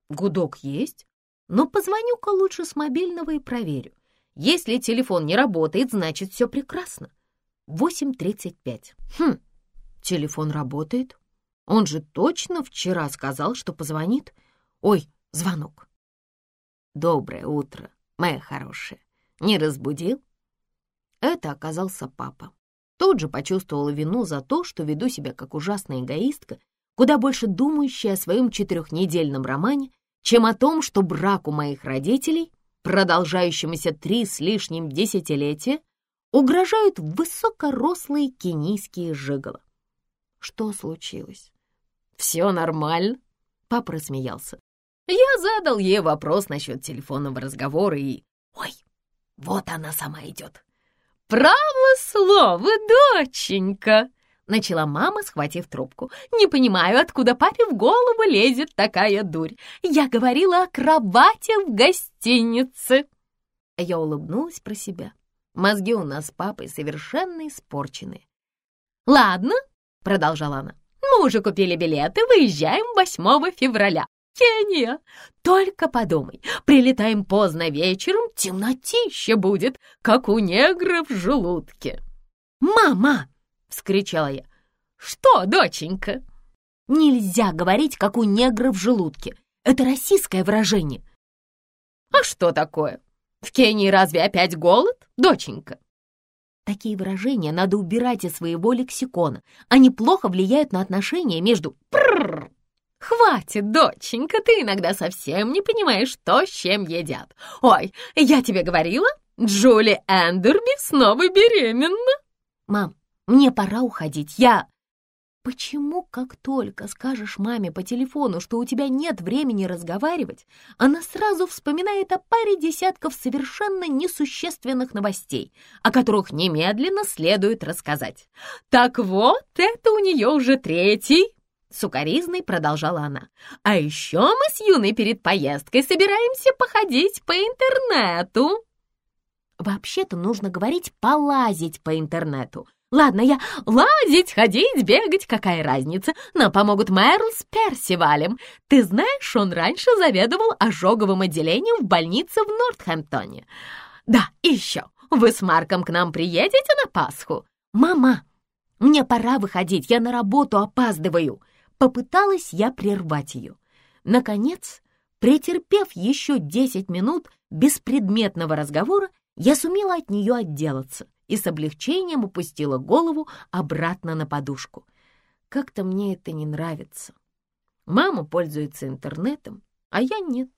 Гудок есть, но позвоню-ка лучше с мобильного и проверю. Если телефон не работает, значит, все прекрасно. 8.35. Хм, телефон работает. Он же точно вчера сказал, что позвонит. Ой, звонок. Доброе утро, моя хорошая. Не разбудил? Это оказался папа. Тут же почувствовала вину за то, что веду себя как ужасная эгоистка, куда больше думающая о своем четырехнедельном романе, чем о том, что брак у моих родителей, продолжающемуся три с лишним десятилетия, угрожают высокорослые кенийские жиголо. Что случилось? Все нормально? Папа рассмеялся. Я задал ей вопрос насчет телефонного разговора и... Ой, вот она сама идет. «Право слово, доченька!» — начала мама, схватив трубку. «Не понимаю, откуда папе в голову лезет такая дурь. Я говорила о кровати в гостинице». Я улыбнулась про себя. Мозги у нас с папой совершенно испорчены. «Ладно», — продолжала она, — «мы уже купили билеты, выезжаем 8 февраля. Кения, только подумай, прилетаем поздно вечером, темнотище будет, как у негра в желудке. «Мама!» — вскричала я. «Что, доченька?» «Нельзя говорить, как у негра в желудке. Это российское выражение». «А что такое? В Кении разве опять голод, доченька?» Такие выражения надо убирать из своего лексикона. Они плохо влияют на отношения между «прррр» «Хватит, доченька, ты иногда совсем не понимаешь, что с чем едят. Ой, я тебе говорила, Джули Эндерби снова беременна!» «Мам, мне пора уходить, я...» Почему, как только скажешь маме по телефону, что у тебя нет времени разговаривать, она сразу вспоминает о паре десятков совершенно несущественных новостей, о которых немедленно следует рассказать? Так вот, это у нее уже третий. Сукаризной продолжала она. А еще мы с Юной перед поездкой собираемся походить по интернету. Вообще-то нужно говорить «полазить по интернету», Ладно, я лазить, ходить, бегать, какая разница? Нам помогут Мэрл с Персивалем. Ты знаешь, он раньше заведовал ожоговым отделением в больнице в Нортхэмптоне. Да, и еще, вы с Марком к нам приедете на Пасху? Мама, мне пора выходить, я на работу опаздываю. Попыталась я прервать ее. Наконец, претерпев еще десять минут беспредметного разговора, я сумела от нее отделаться и с облегчением упустила голову обратно на подушку. Как-то мне это не нравится. Мама пользуется интернетом, а я нет.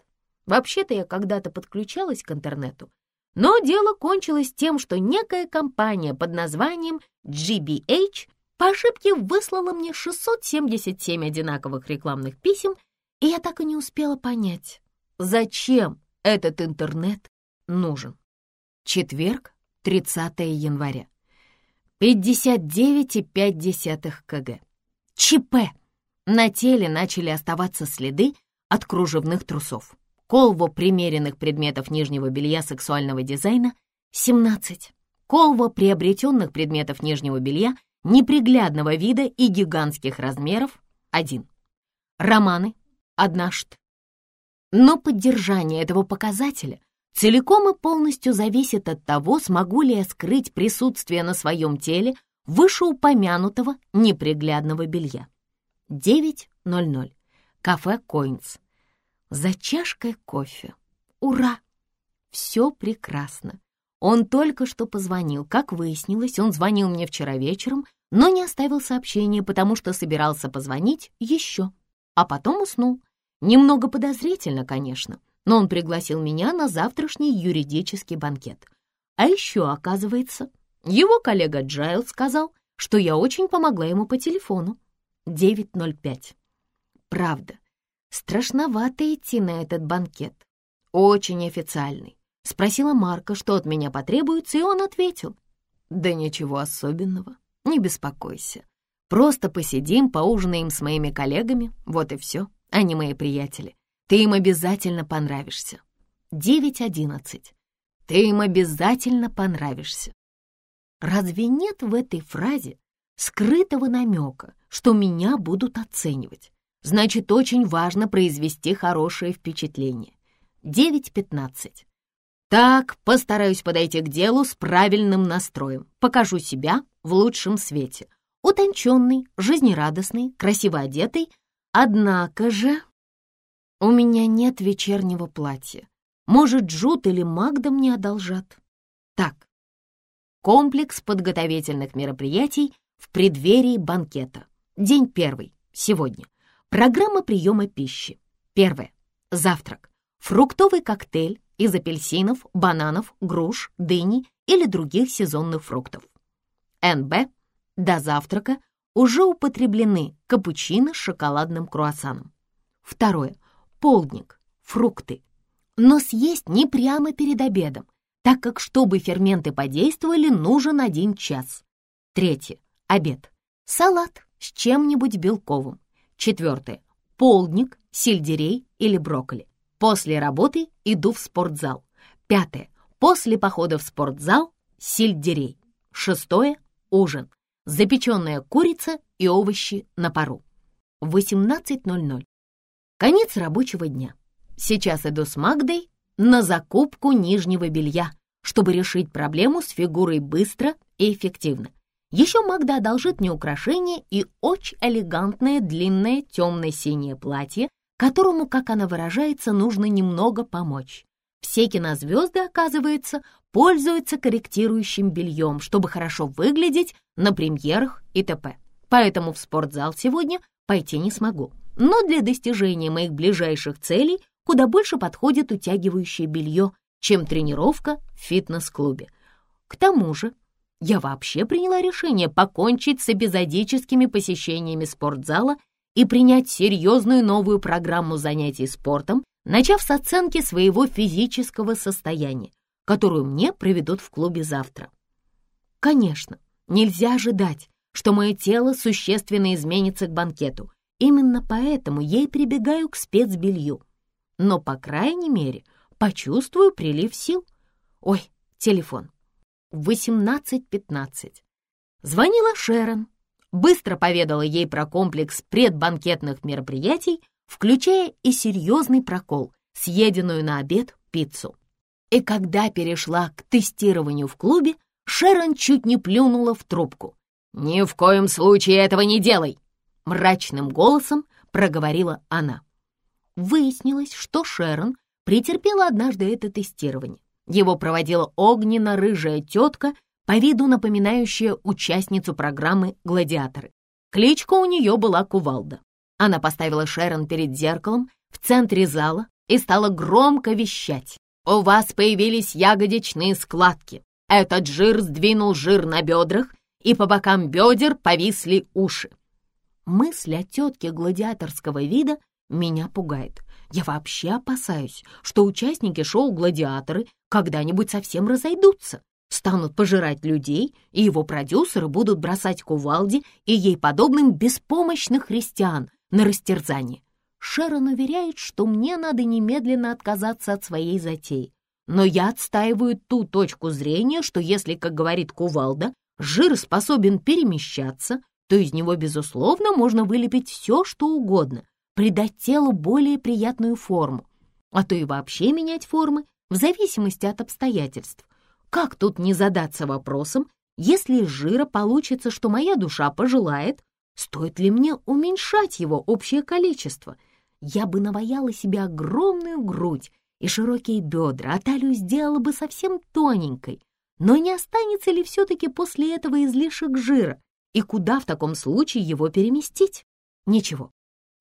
Вообще-то я когда-то подключалась к интернету, но дело кончилось тем, что некая компания под названием GBH по ошибке выслала мне 677 одинаковых рекламных писем, и я так и не успела понять, зачем этот интернет нужен. Четверг, 30 января. 59,5 кг. ЧП! На теле начали оставаться следы от кружевных трусов. Колво примеренных предметов нижнего белья сексуального дизайна — 17. Колво приобретенных предметов нижнего белья неприглядного вида и гигантских размеров — 1. Романы — однажды. Но поддержание этого показателя целиком и полностью зависит от того, смогу ли я скрыть присутствие на своем теле вышеупомянутого неприглядного белья. 9.00. Кафе «Койнс». За чашкой кофе. Ура! Все прекрасно. Он только что позвонил. Как выяснилось, он звонил мне вчера вечером, но не оставил сообщения, потому что собирался позвонить еще. А потом уснул. Немного подозрительно, конечно но он пригласил меня на завтрашний юридический банкет. А еще, оказывается, его коллега Джайл сказал, что я очень помогла ему по телефону. 9.05. Правда, страшновато идти на этот банкет. Очень официальный. Спросила Марка, что от меня потребуется, и он ответил. Да ничего особенного, не беспокойся. Просто посидим, поужинаем с моими коллегами, вот и все, они мои приятели. Ты им обязательно понравишься. 9.11. Ты им обязательно понравишься. Разве нет в этой фразе скрытого намека, что меня будут оценивать? Значит, очень важно произвести хорошее впечатление. 9.15. Так, постараюсь подойти к делу с правильным настроем. Покажу себя в лучшем свете. Утонченный, жизнерадостный, красиво одетый. Однако же... У меня нет вечернего платья. Может, Джуд или Магда мне одолжат. Так, комплекс подготовительных мероприятий в преддверии банкета. День первый, сегодня. Программа приема пищи. Первое. Завтрак. Фруктовый коктейль из апельсинов, бананов, груш, дыни или других сезонных фруктов. НБ. До завтрака уже употреблены капучино с шоколадным круассаном. Второе полдник, фрукты. Но съесть не прямо перед обедом, так как, чтобы ферменты подействовали, нужен один час. Третье. Обед. Салат с чем-нибудь белковым. Четвертое. Полдник, сельдерей или брокколи. После работы иду в спортзал. Пятое. После похода в спортзал сельдерей. Шестое. Ужин. Запеченная курица и овощи на пару. 18.00. Конец рабочего дня. Сейчас иду с Магдой на закупку нижнего белья, чтобы решить проблему с фигурой быстро и эффективно. Еще Магда одолжит мне украшение и очень элегантное длинное темно-синее платье, которому, как она выражается, нужно немного помочь. Все кинозвезды, оказывается, пользуются корректирующим бельем, чтобы хорошо выглядеть на премьерах и т.п. Поэтому в спортзал сегодня пойти не смогу. но для достижения моих ближайших целей куда больше подходит утягивающее белье, чем тренировка в фитнес-клубе. К тому же я вообще приняла решение покончить с эпизодическими посещениями спортзала и принять серьезную новую программу занятий спортом, начав с оценки своего физического состояния, которую мне проведут в клубе завтра. Конечно, нельзя ожидать, что мое тело существенно изменится к банкету. Именно поэтому я и прибегаю к спецбелью. Но, по крайней мере, почувствую прилив сил. Ой, телефон. 18.15. Звонила Шерон. Быстро поведала ей про комплекс предбанкетных мероприятий, включая и серьезный прокол, съеденную на обед пиццу. И когда перешла к тестированию в клубе, Шерон чуть не плюнула в трубку. «Ни в коем случае этого не делай!» Мрачным голосом проговорила она. Выяснилось, что Шерон претерпела однажды это тестирование. Его проводила огненно-рыжая тетка, по виду напоминающая участницу программы «Гладиаторы». Кличка у нее была Кувалда. Она поставила Шерон перед зеркалом в центре зала и стала громко вещать. «У вас появились ягодичные складки. Этот жир сдвинул жир на бедрах, и по бокам бедер повисли уши. Мысль о тетке гладиаторского вида меня пугает. Я вообще опасаюсь, что участники шоу «Гладиаторы» когда-нибудь совсем разойдутся, станут пожирать людей, и его продюсеры будут бросать кувалде и ей подобным беспомощных христиан на растерзание. Шерон уверяет, что мне надо немедленно отказаться от своей затеи. Но я отстаиваю ту точку зрения, что если, как говорит Кувалда, жир способен перемещаться, то из него, безусловно, можно вылепить все, что угодно, придать телу более приятную форму, а то и вообще менять формы в зависимости от обстоятельств. Как тут не задаться вопросом, если из жира получится, что моя душа пожелает, стоит ли мне уменьшать его общее количество? Я бы наваяла себе огромную грудь и широкие бедра, а талию сделала бы совсем тоненькой, но не останется ли все-таки после этого излишек жира? И куда в таком случае его переместить? Ничего.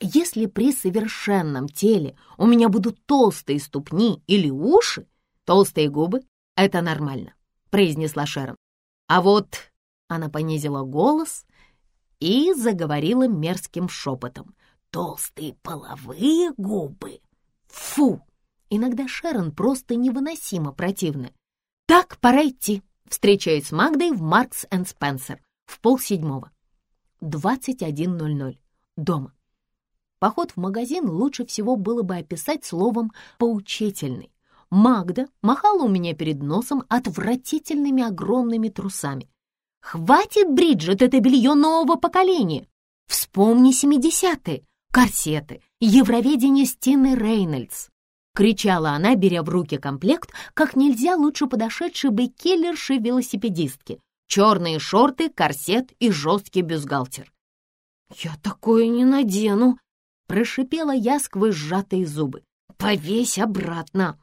Если при совершенном теле у меня будут толстые ступни или уши, толстые губы — это нормально, произнесла Шерон. А вот она понизила голос и заговорила мерзким шепотом. Толстые половые губы. Фу! Иногда Шерон просто невыносимо противна. «Так, пора идти». Встречаюсь с Магдой в Маркс энд Спенсер в полседьмого. 21.00. Дома. Поход в магазин лучше всего было бы описать словом «поучительный». Магда махала у меня перед носом отвратительными огромными трусами. «Хватит, Бриджит, это белье нового поколения! Вспомни семидесятые, корсеты, евроведение Стины Рейнольдс, кричала она, беря в руки комплект, как нельзя лучше подошедшей бы киллерши-велосипедистки. Черные шорты, корсет и жесткий бюстгальтер. «Я такое не надену!» — прошипела я сквозь сжатые зубы. «Повесь обратно!»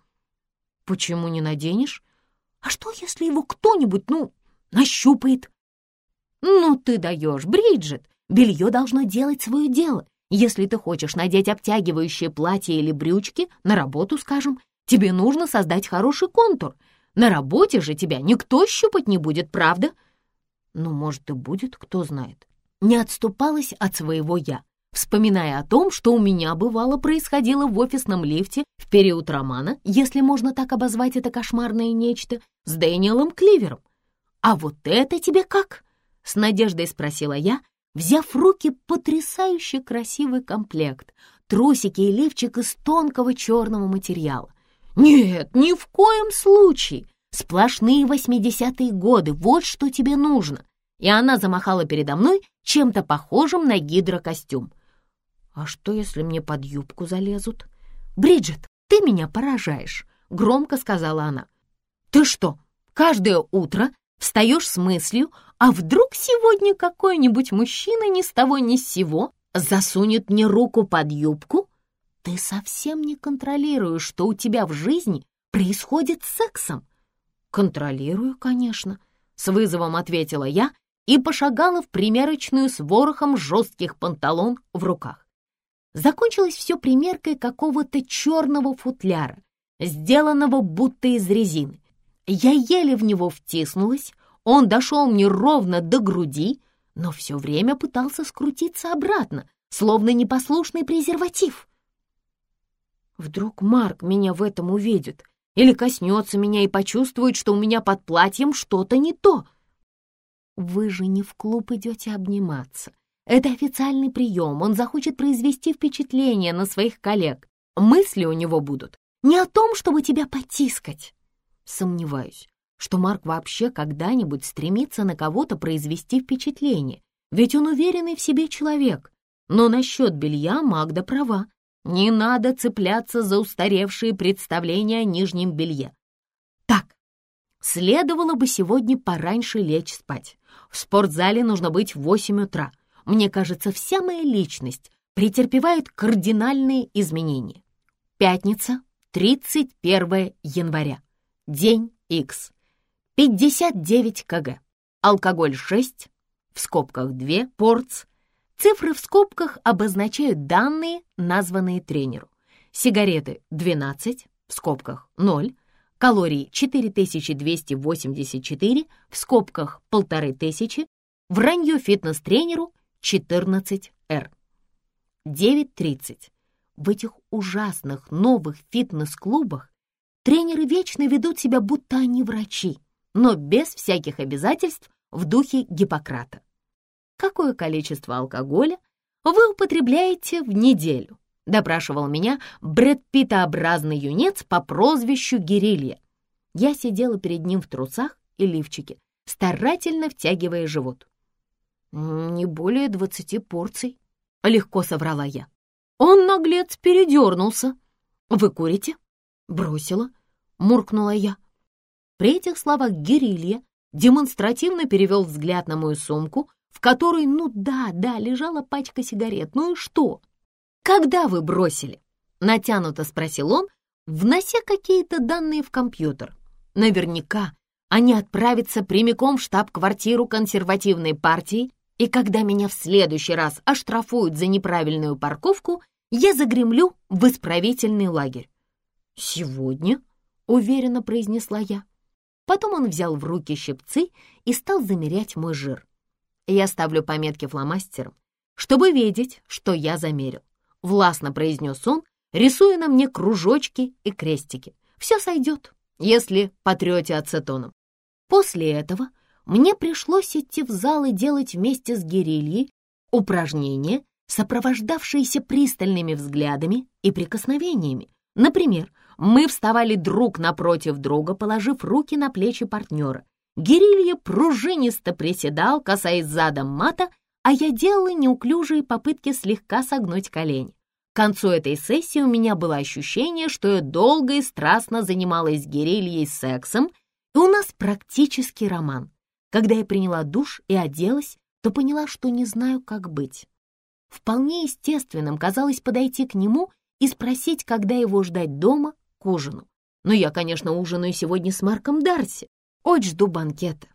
«Почему не наденешь? А что, если его кто-нибудь, ну, нащупает?» «Ну ты даешь, Бриджит! Белье должно делать свое дело. Если ты хочешь надеть обтягивающее платье или брючки, на работу, скажем, тебе нужно создать хороший контур. На работе же тебя никто щупать не будет, правда? Ну, может, и будет, кто знает. Не отступалась от своего «я», вспоминая о том, что у меня бывало происходило в офисном лифте в период романа, если можно так обозвать это кошмарное нечто, с Дэниелом Кливером. «А вот это тебе как?» — с надеждой спросила я, взяв в руки потрясающе красивый комплект, трусики и лифчик из тонкого черного материала. «Нет, ни в коем случае! Сплошные восьмидесятые годы, вот что тебе нужно!» И она замахала передо мной чем-то похожим на гидрокостюм. «А что, если мне под юбку залезут?» «Бриджит, ты меня поражаешь!» — громко сказала она. «Ты что, каждое утро встаешь с мыслью, а вдруг сегодня какой-нибудь мужчина ни с того ни с сего засунет мне руку под юбку? Ты совсем не контролируешь, что у тебя в жизни происходит с сексом. Контролирую, конечно, с вызовом ответила я и пошагала в примерочную с ворохом жестких панталон в руках. Закончилось все примеркой какого-то черного футляра, сделанного будто из резины. Я еле в него втиснулась, он дошел мне ровно до груди, но все время пытался скрутиться обратно, словно непослушный презерватив. Вдруг Марк меня в этом увидит или коснется меня и почувствует, что у меня под платьем что-то не то. Вы же не в клуб идете обниматься. Это официальный прием, он захочет произвести впечатление на своих коллег. Мысли у него будут не о том, чтобы тебя потискать. Сомневаюсь, что Марк вообще когда-нибудь стремится на кого-то произвести впечатление, ведь он уверенный в себе человек. Но насчет белья Магда права. Не надо цепляться за устаревшие представления о нижнем белье. Так, следовало бы сегодня пораньше лечь спать. В спортзале нужно быть в 8 утра. Мне кажется, вся моя личность претерпевает кардинальные изменения. Пятница, 31 января. День X. 59 кг. Алкоголь 6, в скобках 2, порц. Цифры в скобках обозначают данные, названные тренеру. Сигареты 12, в скобках 0, калорий 4284, в скобках 1500, вранье фитнес-тренеру 14R. 9.30. В этих ужасных новых фитнес-клубах тренеры вечно ведут себя, будто они врачи, но без всяких обязательств в духе Гиппократа. Какое количество алкоголя вы употребляете в неделю? Допрашивал меня Брэд Питтообразный юнец по прозвищу Гирилья. Я сидела перед ним в трусах и лифчике, старательно втягивая живот. «Не более двадцати порций», — легко соврала я. Он, наглец, передернулся. «Вы курите?» «Бросила», — муркнула я. При этих словах Гирилья демонстративно перевел взгляд на мою сумку, в которой, ну да, да, лежала пачка сигарет. Ну и что? «Когда вы бросили?» — натянуто спросил он, внося какие-то данные в компьютер. Наверняка они отправятся прямиком в штаб-квартиру консервативной партии, и когда меня в следующий раз оштрафуют за неправильную парковку, я загремлю в исправительный лагерь. «Сегодня?» — уверенно произнесла я. Потом он взял в руки щипцы и стал замерять мой жир. Я ставлю пометки фломастером, чтобы видеть, что я замерил. Властно произнес он, рисуя на мне кружочки и крестики. Все сойдет, если потрете ацетоном. После этого мне пришлось идти в зал и делать вместе с Гирильей упражнения, сопровождавшиеся пристальными взглядами и прикосновениями. Например, мы вставали друг напротив друга, положив руки на плечи партнера. Гирилья пружинисто приседал, касаясь задом мата, а я делала неуклюжие попытки слегка согнуть колени. К концу этой сессии у меня было ощущение, что я долго и страстно занималась Гирильей сексом, и у нас практически роман. Когда я приняла душ и оделась, то поняла, что не знаю, как быть. Вполне естественным казалось подойти к нему и спросить, когда его ждать дома к ужину. Но я, конечно, ужинаю сегодня с Марком Дарси. Очень жду банкета.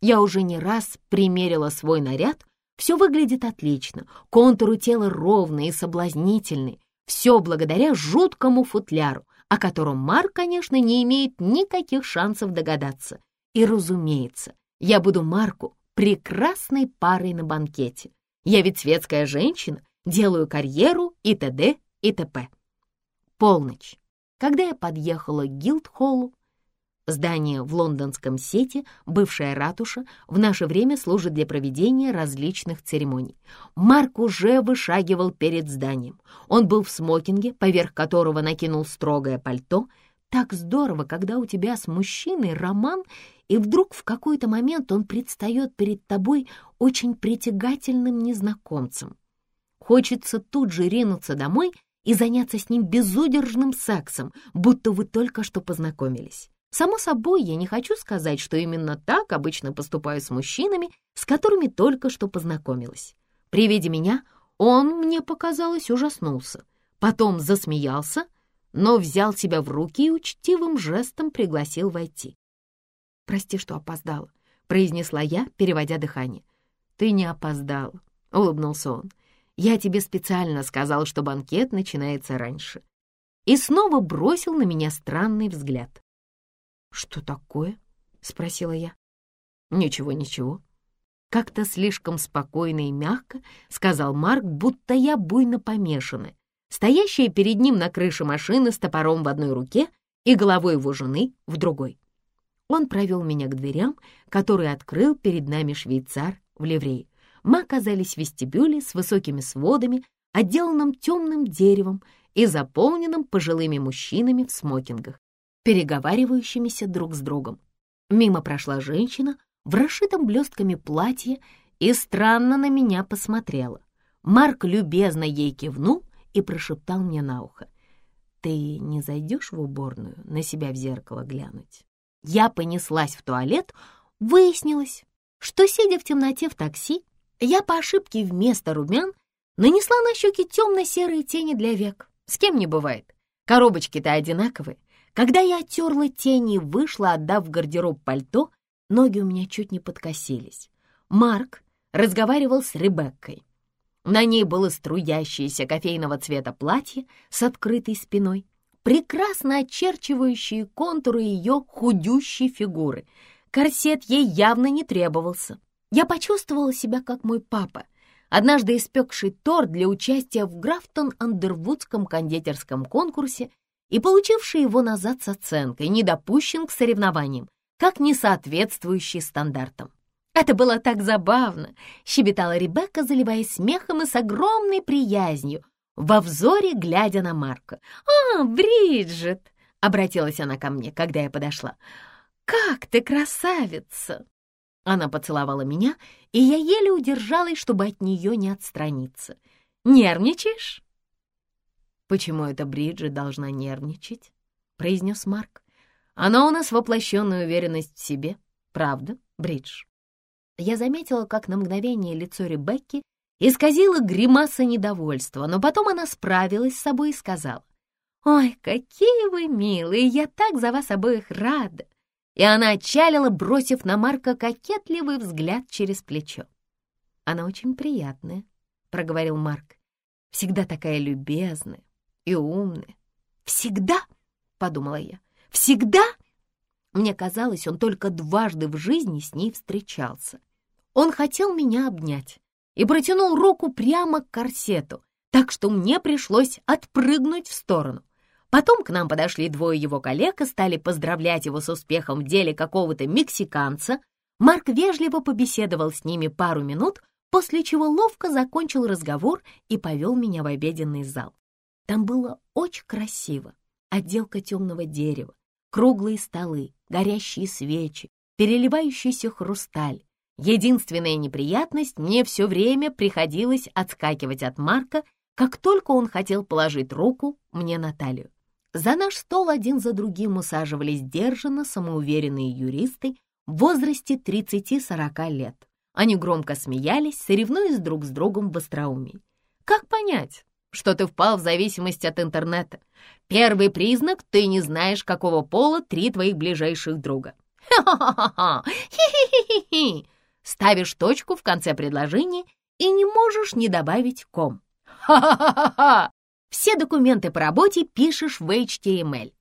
Я уже не раз примерила свой наряд. Все выглядит отлично. Контуры тела ровные и соблазнительные. Все благодаря жуткому футляру, о котором Марк, конечно, не имеет никаких шансов догадаться. И, разумеется, я буду Марку прекрасной парой на банкете. Я ведь светская женщина, делаю карьеру и т.д. и т.п. Полночь. Когда я подъехала к Гилдхоллу, здание в лондонском сете, бывшая ратуша, в наше время служит для проведения различных церемоний. Марк уже вышагивал перед зданием. Он был в смокинге, поверх которого накинул строгое пальто. Так здорово, когда у тебя с мужчиной роман, и вдруг в какой-то момент он предстает перед тобой очень притягательным незнакомцем. Хочется тут же ринуться домой и заняться с ним безудержным сексом, будто вы только что познакомились. Само собой, я не хочу сказать, что именно так обычно поступаю с мужчинами, с которыми только что познакомилась. При виде меня он, мне показалось, ужаснулся. Потом засмеялся, но взял себя в руки и учтивым жестом пригласил войти. «Прости, что опоздала», — произнесла я, переводя дыхание. «Ты не опоздала», — улыбнулся он. Я тебе специально сказал, что банкет начинается раньше. И снова бросил на меня странный взгляд. «Что такое?» — спросила я. «Ничего, ничего». Как-то слишком спокойно и мягко сказал Марк, будто я буйно помешана, стоящая перед ним на крыше машины с топором в одной руке и головой его жены в другой. Он провел меня к дверям, которые открыл перед нами швейцар в ливрее. Мы оказались в вестибюле с высокими сводами, отделанным темным деревом и заполненным пожилыми мужчинами в смокингах, переговаривающимися друг с другом. Мимо прошла женщина в расшитом блестками платье и странно на меня посмотрела. Марк любезно ей кивнул и прошептал мне на ухо. «Ты не зайдешь в уборную на себя в зеркало глянуть?» Я понеслась в туалет, выяснилось, что, сидя в темноте в такси, я по ошибке вместо румян нанесла на щеки темно-серые тени для век. С кем не бывает. Коробочки-то одинаковые. Когда я оттерла тени и вышла, отдав в гардероб пальто, ноги у меня чуть не подкосились. Марк разговаривал с Ребеккой. На ней было струящееся кофейного цвета платье с открытой спиной, прекрасно очерчивающие контуры ее худющей фигуры. Корсет ей явно не требовался. Я почувствовала себя как мой папа, однажды испекший торт для участия в Графтон-Андервудском кондитерском конкурсе и получивший его назад с оценкой, не допущен к соревнованиям, как не соответствующий стандартам. «Это было так забавно!» — щебетала Ребекка, заливаясь смехом и с огромной приязнью, во взоре, глядя на Марка. «А, Бриджит!» — обратилась она ко мне, когда я подошла. «Как ты красавица!» Она поцеловала меня, и я еле удержалась, чтобы от нее не отстраниться. «Нервничаешь?» «Почему эта Бриджит должна нервничать?» — произнес Марк. «Она у нас воплощенная уверенность в себе. Правда, Бридж?» Я заметила, как на мгновение лицо Ребекки исказила гримаса недовольства, но потом она справилась с собой и сказала, «Ой, какие вы милые, я так за вас обоих рада!» И она отчалила, бросив на Марка кокетливый взгляд через плечо. «Она очень приятная», — проговорил Марк, «всегда такая любезная и умная». «Всегда?» — подумала я. «Всегда?» Мне казалось, он только дважды в жизни с ней встречался. Он хотел меня обнять, и протянул руку прямо к корсету, так что мне пришлось отпрыгнуть в сторону. Потом к нам подошли двое его коллег и стали поздравлять его с успехом в деле какого-то мексиканца. Марк вежливо побеседовал с ними пару минут, после чего ловко закончил разговор и повел меня в обеденный зал. Там было очень красиво. Отделка темного дерева, круглые столы, горящие свечи, переливающийся хрусталь, Единственная неприятность, мне все время приходилось отскакивать от Марка, как только он хотел положить руку мне на талию. За наш стол один за другим усаживались сдержанно самоуверенные юристы в возрасте 30-40 лет. Они громко смеялись, соревнуясь друг с другом в остроумии. Как понять, что ты впал в зависимость от интернета? Первый признак — ты не знаешь, какого пола три твоих ближайших друга. Ха-ха-ха-ха! Хи-хи-хи-хи! ставишь точку в конце предложения и не можешь не добавить ком. Ха-ха-ха-ха! Все документы по работе пишешь в HTML.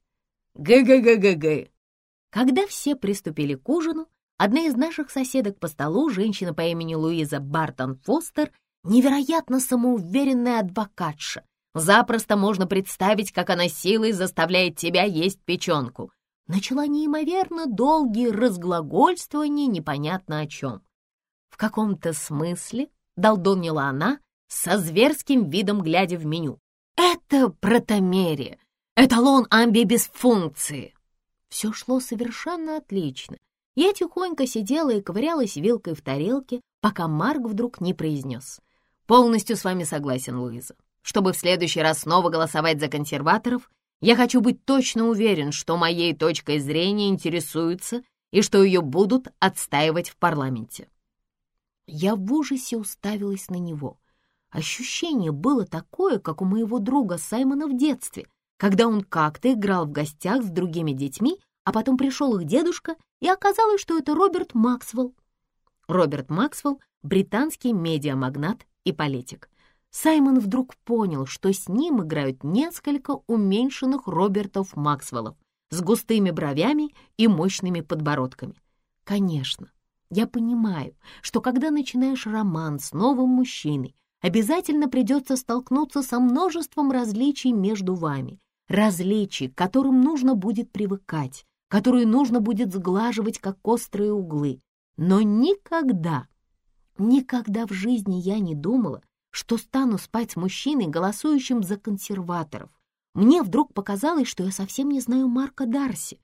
Г-г-г-г-г. Когда все приступили к ужину, одна из наших соседок по столу, женщина по имени Луиза Бартон Фостер, невероятно самоуверенная адвокатша. Запросто можно представить, как она силой заставляет тебя есть печенку. Начала неимоверно долгие разглагольствования непонятно о чем. В каком-то смысле долдонила она, со зверским видом глядя в меню. «Это протомерие, эталон амбибисфункции». Все шло совершенно отлично. Я тихонько сидела и ковырялась вилкой в тарелке, пока Марк вдруг не произнес. «Полностью с вами согласен, Луиза. Чтобы в следующий раз снова голосовать за консерваторов, я хочу быть точно уверен, что моей точкой зрения интересуются и что ее будут отстаивать в парламенте. Я в ужасе уставилась на него. Ощущение было такое, как у моего друга Саймона в детстве, когда он как-то играл в гостях с другими детьми, а потом пришел их дедушка, и оказалось, что это Роберт Максвелл. Роберт Максвелл — британский медиамагнат и политик. Саймон вдруг понял, что с ним играют несколько уменьшенных Робертов Максвеллов с густыми бровями и мощными подбородками. Конечно, я понимаю, что когда начинаешь роман с новым мужчиной, обязательно придется столкнуться со множеством различий между вами, различий, к которым нужно будет привыкать, которые нужно будет сглаживать, как острые углы. Но никогда, никогда в жизни я не думала, что стану спать с мужчиной, голосующим за консерваторов. Мне вдруг показалось, что я совсем не знаю Марка Дарси,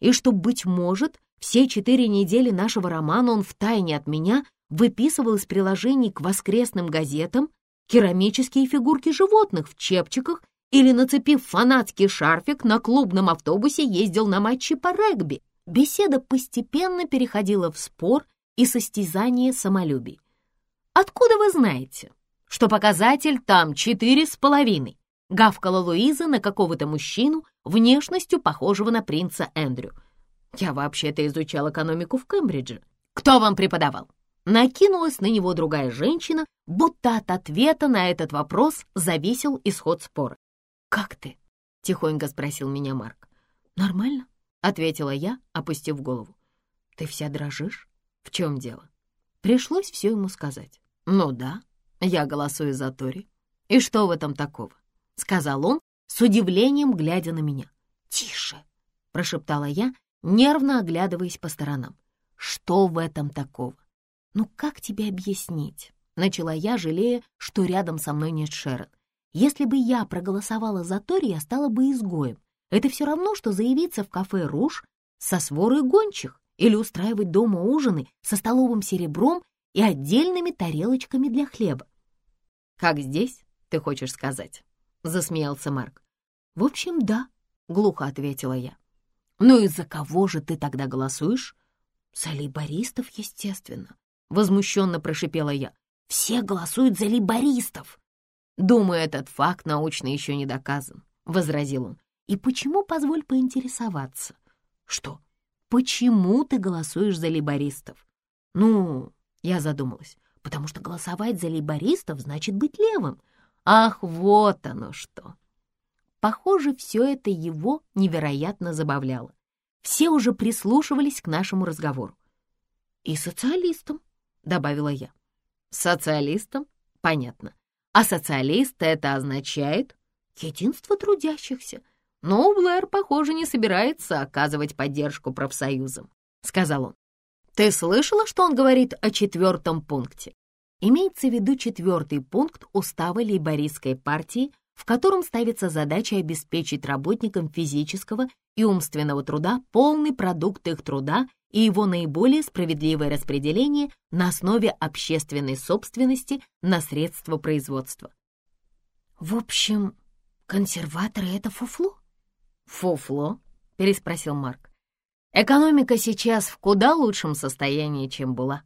и что, быть может, все четыре недели нашего романа он втайне от меня выписывал из приложений к воскресным газетам керамические фигурки животных в чепчиках или, нацепив фанатский шарфик, на клубном автобусе ездил на матчи по регби. Беседа постепенно переходила в спор и состязание самолюбий. «Откуда вы знаете?» что показатель там четыре с половиной. Гавкала Луиза на какого-то мужчину, внешностью похожего на принца Эндрю. Я вообще-то изучал экономику в Кембридже. Кто вам преподавал? Накинулась на него другая женщина, будто от ответа на этот вопрос зависел исход спора. «Как ты?» — тихонько спросил меня Марк. «Нормально», — ответила я, опустив голову. «Ты вся дрожишь? В чем дело?» Пришлось все ему сказать. «Ну да, «Я голосую за Тори. И что в этом такого?» — сказал он, с удивлением глядя на меня. «Тише!» — прошептала я, нервно оглядываясь по сторонам. «Что в этом такого?» «Ну как тебе объяснить?» — начала я, жалея, что рядом со мной нет Шерон. «Если бы я проголосовала за Тори, я стала бы изгоем. Это все равно, что заявиться в кафе «Руж» со сворой гончих или устраивать дома ужины со столовым серебром и отдельными тарелочками для хлеба. «Как здесь, ты хочешь сказать?» — засмеялся Марк. «В общем, да», — глухо ответила я. «Ну и за кого же ты тогда голосуешь?» «За лейбористов, естественно», — возмущенно прошипела я. «Все голосуют за лейбористов!» «Думаю, этот факт научно еще не доказан», — возразил он. «И почему, позволь поинтересоваться?» «Что? Почему ты голосуешь за лейбористов?» «Ну, я задумалась потому что голосовать за лейбористов значит быть левым. Ах, вот оно что! Похоже, все это его невероятно забавляло. Все уже прислушивались к нашему разговору. «И социалистам», — добавила я. «Социалистам? Понятно. А социалист это означает единство трудящихся. Но Блэр, похоже, не собирается оказывать поддержку профсоюзам», — сказал он. Ты слышала, что он говорит о четвертом пункте? Имеется в виду четвертый пункт устава лейбористской партии, в котором ставится задача обеспечить работникам физического и умственного труда полный продукт их труда и его наиболее справедливое распределение на основе общественной собственности на средства производства. В общем, консерваторы — это фуфло? Фуфло? — переспросил Марк. Экономика сейчас в куда лучшем состоянии, чем была.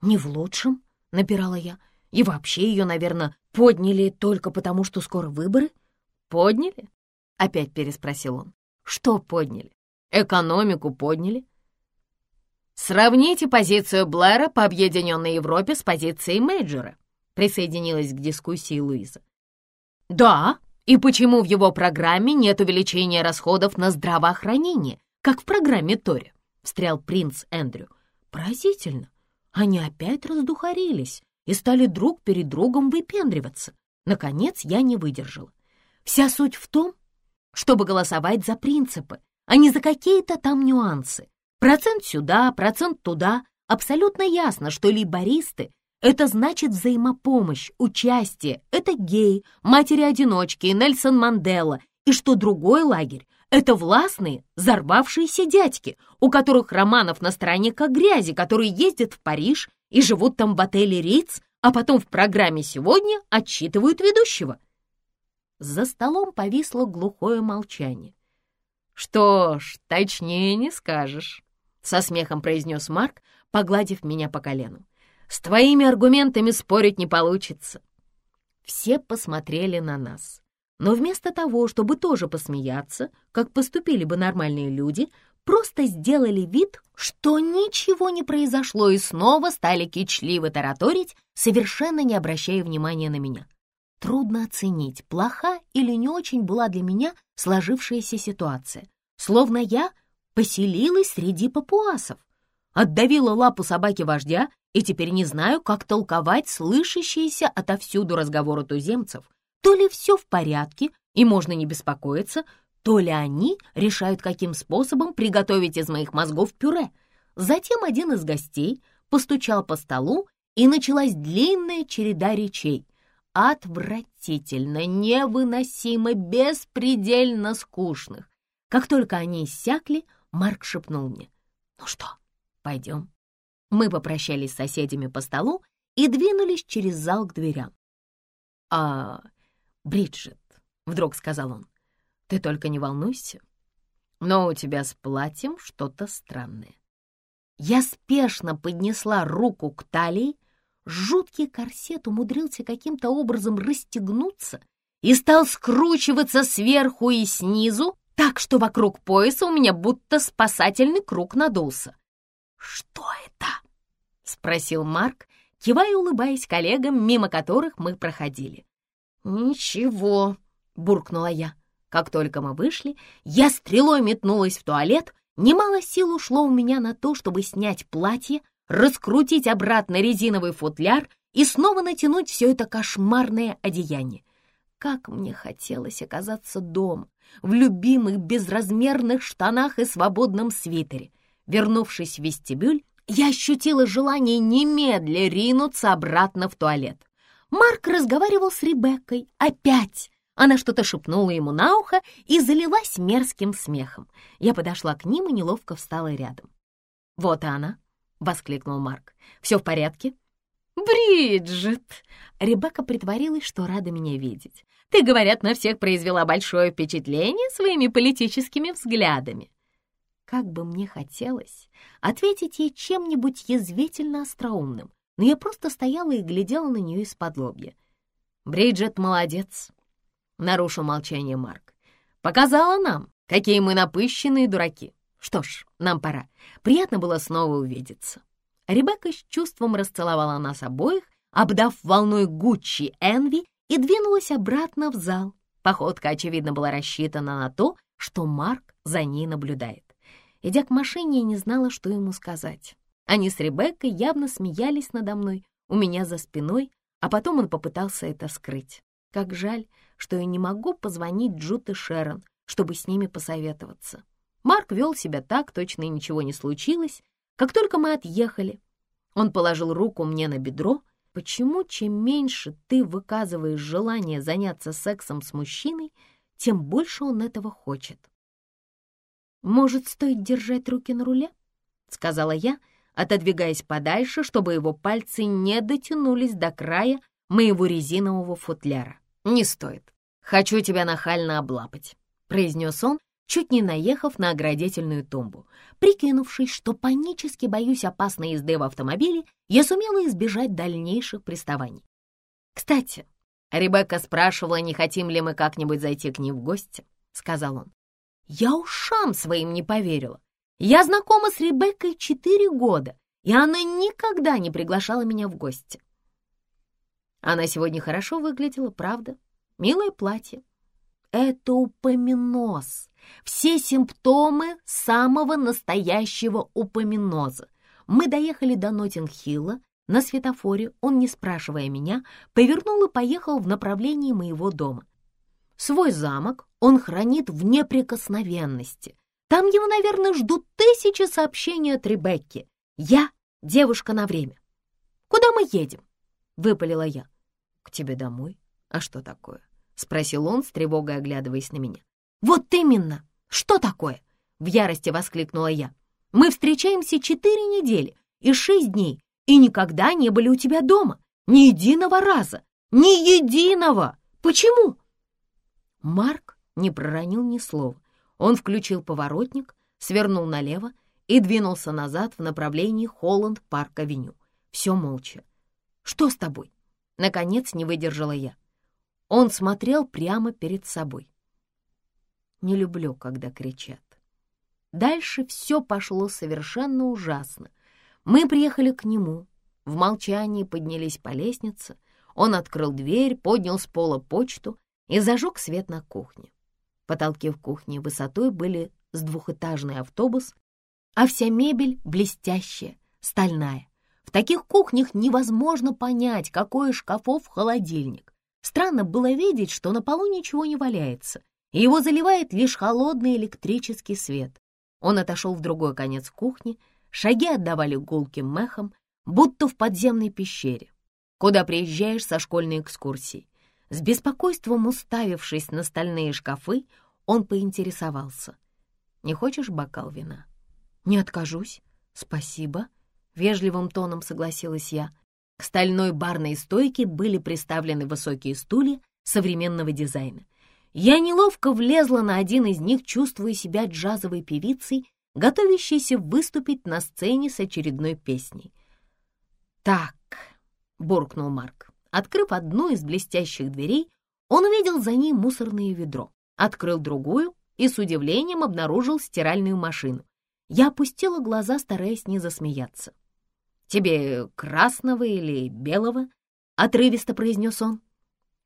Не в лучшем, напирала я. И вообще ее, наверное, подняли только потому, что скоро выборы. Подняли? Опять переспросил он. Что подняли? Экономику подняли? Сравните позицию Блэра по Объединенной Европе с позицией Мейджора, присоединилась к дискуссии Луиза. Да, и почему в его программе нет увеличения расходов на здравоохранение, как в программе Тори», — встрял принц Эндрю. «Поразительно. Они опять раздухарились и стали друг перед другом выпендриваться. Наконец я не выдержала. Вся суть в том, чтобы голосовать за принципы, а не за какие-то там нюансы. Процент сюда, процент туда. Абсолютно ясно, что либористы — это значит взаимопомощь, участие. Это гей, матери-одиночки, Нельсон Мандела. И что другой лагерь это властные, зарвавшиеся дядьки, у которых романов на стороне как грязи, которые ездят в Париж и живут там в отеле Риц, а потом в программе «Сегодня» отчитывают ведущего. За столом повисло глухое молчание. «Что ж, точнее не скажешь», — со смехом произнес Марк, погладив меня по колену. «С твоими аргументами спорить не получится». Все посмотрели на нас. Но вместо того, чтобы тоже посмеяться, как поступили бы нормальные люди, просто сделали вид, что ничего не произошло и снова стали кичливо тараторить, совершенно не обращая внимания на меня. трудно оценить, плоха или не очень была для меня сложившаяся ситуация. Словно я поселилась среди папуасов, отдавила лапу собаки вождя и теперь не знаю, как толковать слышащиеся отовсюду разговоры туземцев. То ли все в порядке и можно не беспокоиться, то ли они решают, каким способом приготовить из моих мозгов пюре. Затем один из гостей постучал по столу, и началась длинная череда речей. Отвратительно, невыносимо, беспредельно скучных. Как только они иссякли, Марк шепнул мне. «Ну что, пойдем?» Мы попрощались с соседями по столу и двинулись через зал к дверям. «А, Бриджит», — вдруг сказал он, — «ты только не волнуйся, но у тебя с платьем что-то странное». Я спешно поднесла руку к талии, жуткий корсет умудрился каким-то образом расстегнуться и стал скручиваться сверху и снизу, так что вокруг пояса у меня будто спасательный круг надулся. «Что это?» — спросил Марк, кивая и улыбаясь коллегам, мимо которых мы проходили. «Ничего», — буркнула я. Как только мы вышли, я стрелой метнулась в туалет, немало сил ушло у меня на то, чтобы снять платье, раскрутить обратно резиновый футляр и снова натянуть все это кошмарное одеяние. Как мне хотелось оказаться дома, в любимых безразмерных штанах и свободном свитере. Вернувшись в вестибюль, я ощутила желание немедля ринуться обратно в туалет. Марк разговаривал с Ребеккой. Опять! Она что-то шепнула ему на ухо и залилась мерзким смехом. Я подошла к ним и неловко встала рядом. «Вот она!» — воскликнул Марк. «Все в порядке?» «Бриджит!» Ребекка притворилась, что рада меня видеть. «Ты, говорят, на всех произвела большое впечатление своими политическими взглядами». Как бы мне хотелось ответить ей чем-нибудь язвительно остроумным, но я просто стояла и глядела на нее из-под лобья. «Бриджит молодец!» — нарушил молчание Марк. «Показала нам, какие мы напыщенные дураки. Что ж, нам пора. Приятно было снова увидеться. Ребекка с чувством расцеловала нас обоих, обдав волной Гуччи Энви и двинулась обратно в зал. Походка, очевидно, была рассчитана на то, что Марк за ней наблюдает. Идя к машине, я не знала, что ему сказать. Они с Ребеккой явно смеялись надо мной, у меня за спиной, а потом он попытался это скрыть. Как жаль, что я не могу позвонить Джут и Шерон, чтобы с ними посоветоваться. Марк вел себя так, точно и ничего не случилось. Как только мы отъехали, он положил руку мне на бедро. Почему чем меньше ты выказываешь желание заняться сексом с мужчиной, тем больше он этого хочет? «Может, стоит держать руки на руле?» — сказала я, отодвигаясь подальше, чтобы его пальцы не дотянулись до края моего резинового футляра. «Не стоит. Хочу тебя нахально облапать», — произнес он, чуть не наехав на оградительную тумбу. Прикинувшись, что панически боюсь опасной езды в автомобиле, я сумела избежать дальнейших приставаний. «Кстати, Ребекка спрашивала, не хотим ли мы как-нибудь зайти к ней в гости», — сказал он. Я ушам своим не поверила. Я знакома с Ребеккой четыре года, и она никогда не приглашала меня в гости. Она сегодня хорошо выглядела, правда? Милое платье. Это упоминоз, все симптомы самого настоящего упоминоза. Мы доехали до Нотинг-Хилла. На светофоре он, не спрашивая меня, повернул и поехал в направлении моего дома. Свой замок он хранит в неприкосновенности. Там его, наверное, ждут тысячи сообщений от Ребекки. Я девушка на время. «Куда мы едем?» — выпалила я. «К тебе домой. А что такое?» — спросил он, с тревогой оглядываясь на меня. «Вот именно! Что такое?» — в ярости воскликнула я. «Мы встречаемся четыре недели и шесть дней, и никогда не были у тебя дома. Ни единого раза! Ни единого! Почему?» Марк не проронил ни слова. Он включил поворотник, свернул налево и двинулся назад в направлении Холланд-Парк-авеню. Все молча. «Что с тобой?» Наконец не выдержала я. Он смотрел прямо перед собой. Не люблю, когда кричат. Дальше все пошло совершенно ужасно. Мы приехали к нему, в молчании поднялись по лестнице. Он открыл дверь, поднял с пола почту и зажег свет на кухне. Потолки в кухне высотой были с двухэтажный автобус, а вся мебель блестящая, стальная. В таких кухнях невозможно понять, какой из шкафов холодильник. Странно было видеть, что на полу ничего не валяется, и его заливает лишь холодный электрический свет. Он отошел в другой конец кухни, шаги отдавали гулким мехом, будто в подземной пещере, куда приезжаешь со школьной экскурсии. С беспокойством уставившись на стальные шкафы, он поинтересовался. «Не хочешь бокал вина?» «Не откажусь. Спасибо», — вежливым тоном согласилась я. К стальной барной стойке были приставлены высокие стулья современного дизайна. Я неловко влезла на один из них, чувствуя себя джазовой певицей, готовящейся выступить на сцене с очередной песней. «Так», — буркнул Марк. Открыв одну из блестящих дверей, он увидел за ней мусорное ведро, открыл другую и с удивлением обнаружил стиральную машину. Я опустила глаза, стараясь не засмеяться. «Тебе красного или белого?» — отрывисто произнес он.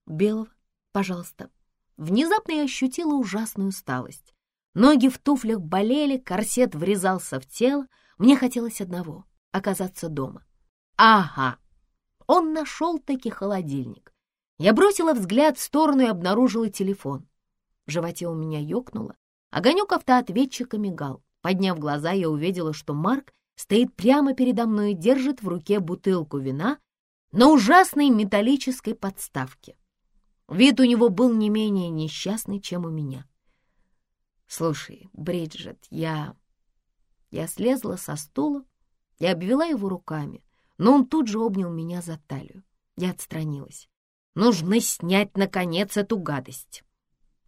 «Белого, пожалуйста». Внезапно я ощутила ужасную усталость. Ноги в туфлях болели, корсет врезался в тело. Мне хотелось одного — оказаться дома. Ага, он нашел таки холодильник. Я бросила взгляд в сторону и обнаружила телефон. В животе у меня ёкнуло. Огонек автоответчика мигал. Подняв глаза, я увидела, что Марк стоит прямо передо мной и держит в руке бутылку вина на ужасной металлической подставке. Вид у него был не менее несчастный, чем у меня. «Слушай, Бриджит, я...» Я слезла со стула и обвела его руками, но он тут же обнял меня за талию. Я отстранилась. «Нужно снять, наконец, эту гадость!»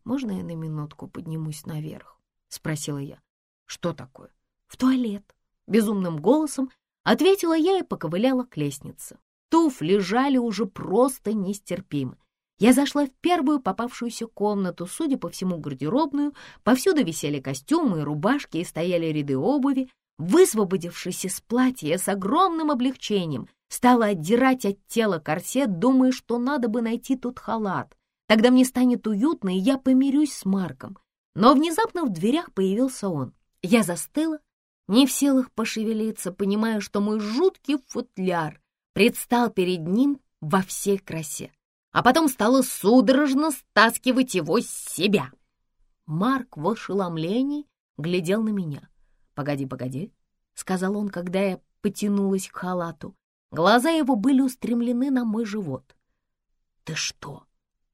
«Можно я на минутку поднимусь наверх?» — спросила я. «Что такое?» «В туалет!» — безумным голосом ответила я и поковыляла к лестнице. Туфли лежали уже просто нестерпимо. Я зашла в первую попавшуюся комнату, судя по всему, гардеробную. Повсюду висели костюмы и рубашки, и стояли ряды обуви. Высвободившись из платья с огромным облегчением, стала отдирать от тела корсет, думая, что надо бы найти тут халат. Тогда мне станет уютно, и я помирюсь с Марком. Но внезапно в дверях появился он. Я застыла, не в силах пошевелиться, понимая, что мой жуткий футляр предстал перед ним во всей красе а потом стала судорожно стаскивать его с себя. Марк в ошеломлении глядел на меня. «Погоди, погоди», — сказал он, когда я потянулась к халату. Глаза его были устремлены на мой живот. «Ты что,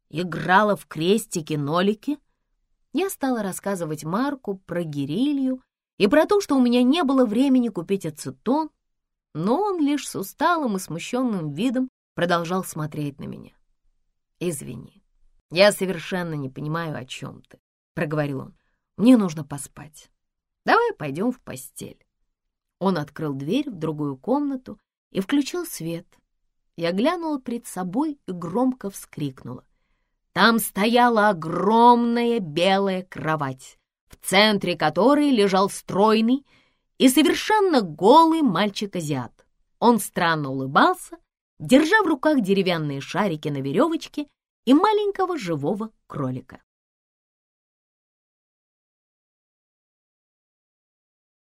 играла в крестики-нолики?» Я стала рассказывать Марку про гирилью и про то, что у меня не было времени купить ацетон, но он лишь с усталым и смущенным видом продолжал смотреть на меня. «Извини, я совершенно не понимаю, о чем ты», — проговорил он. «Мне нужно поспать. Давай пойдем в постель». Он открыл дверь в другую комнату и включил свет. Я глянула перед собой и громко вскрикнула. Там стояла огромная белая кровать, в центре которой лежал стройный и совершенно голый мальчик-азиат. Он странно улыбался держа в руках деревянные шарики на веревочке и маленького живого кролика.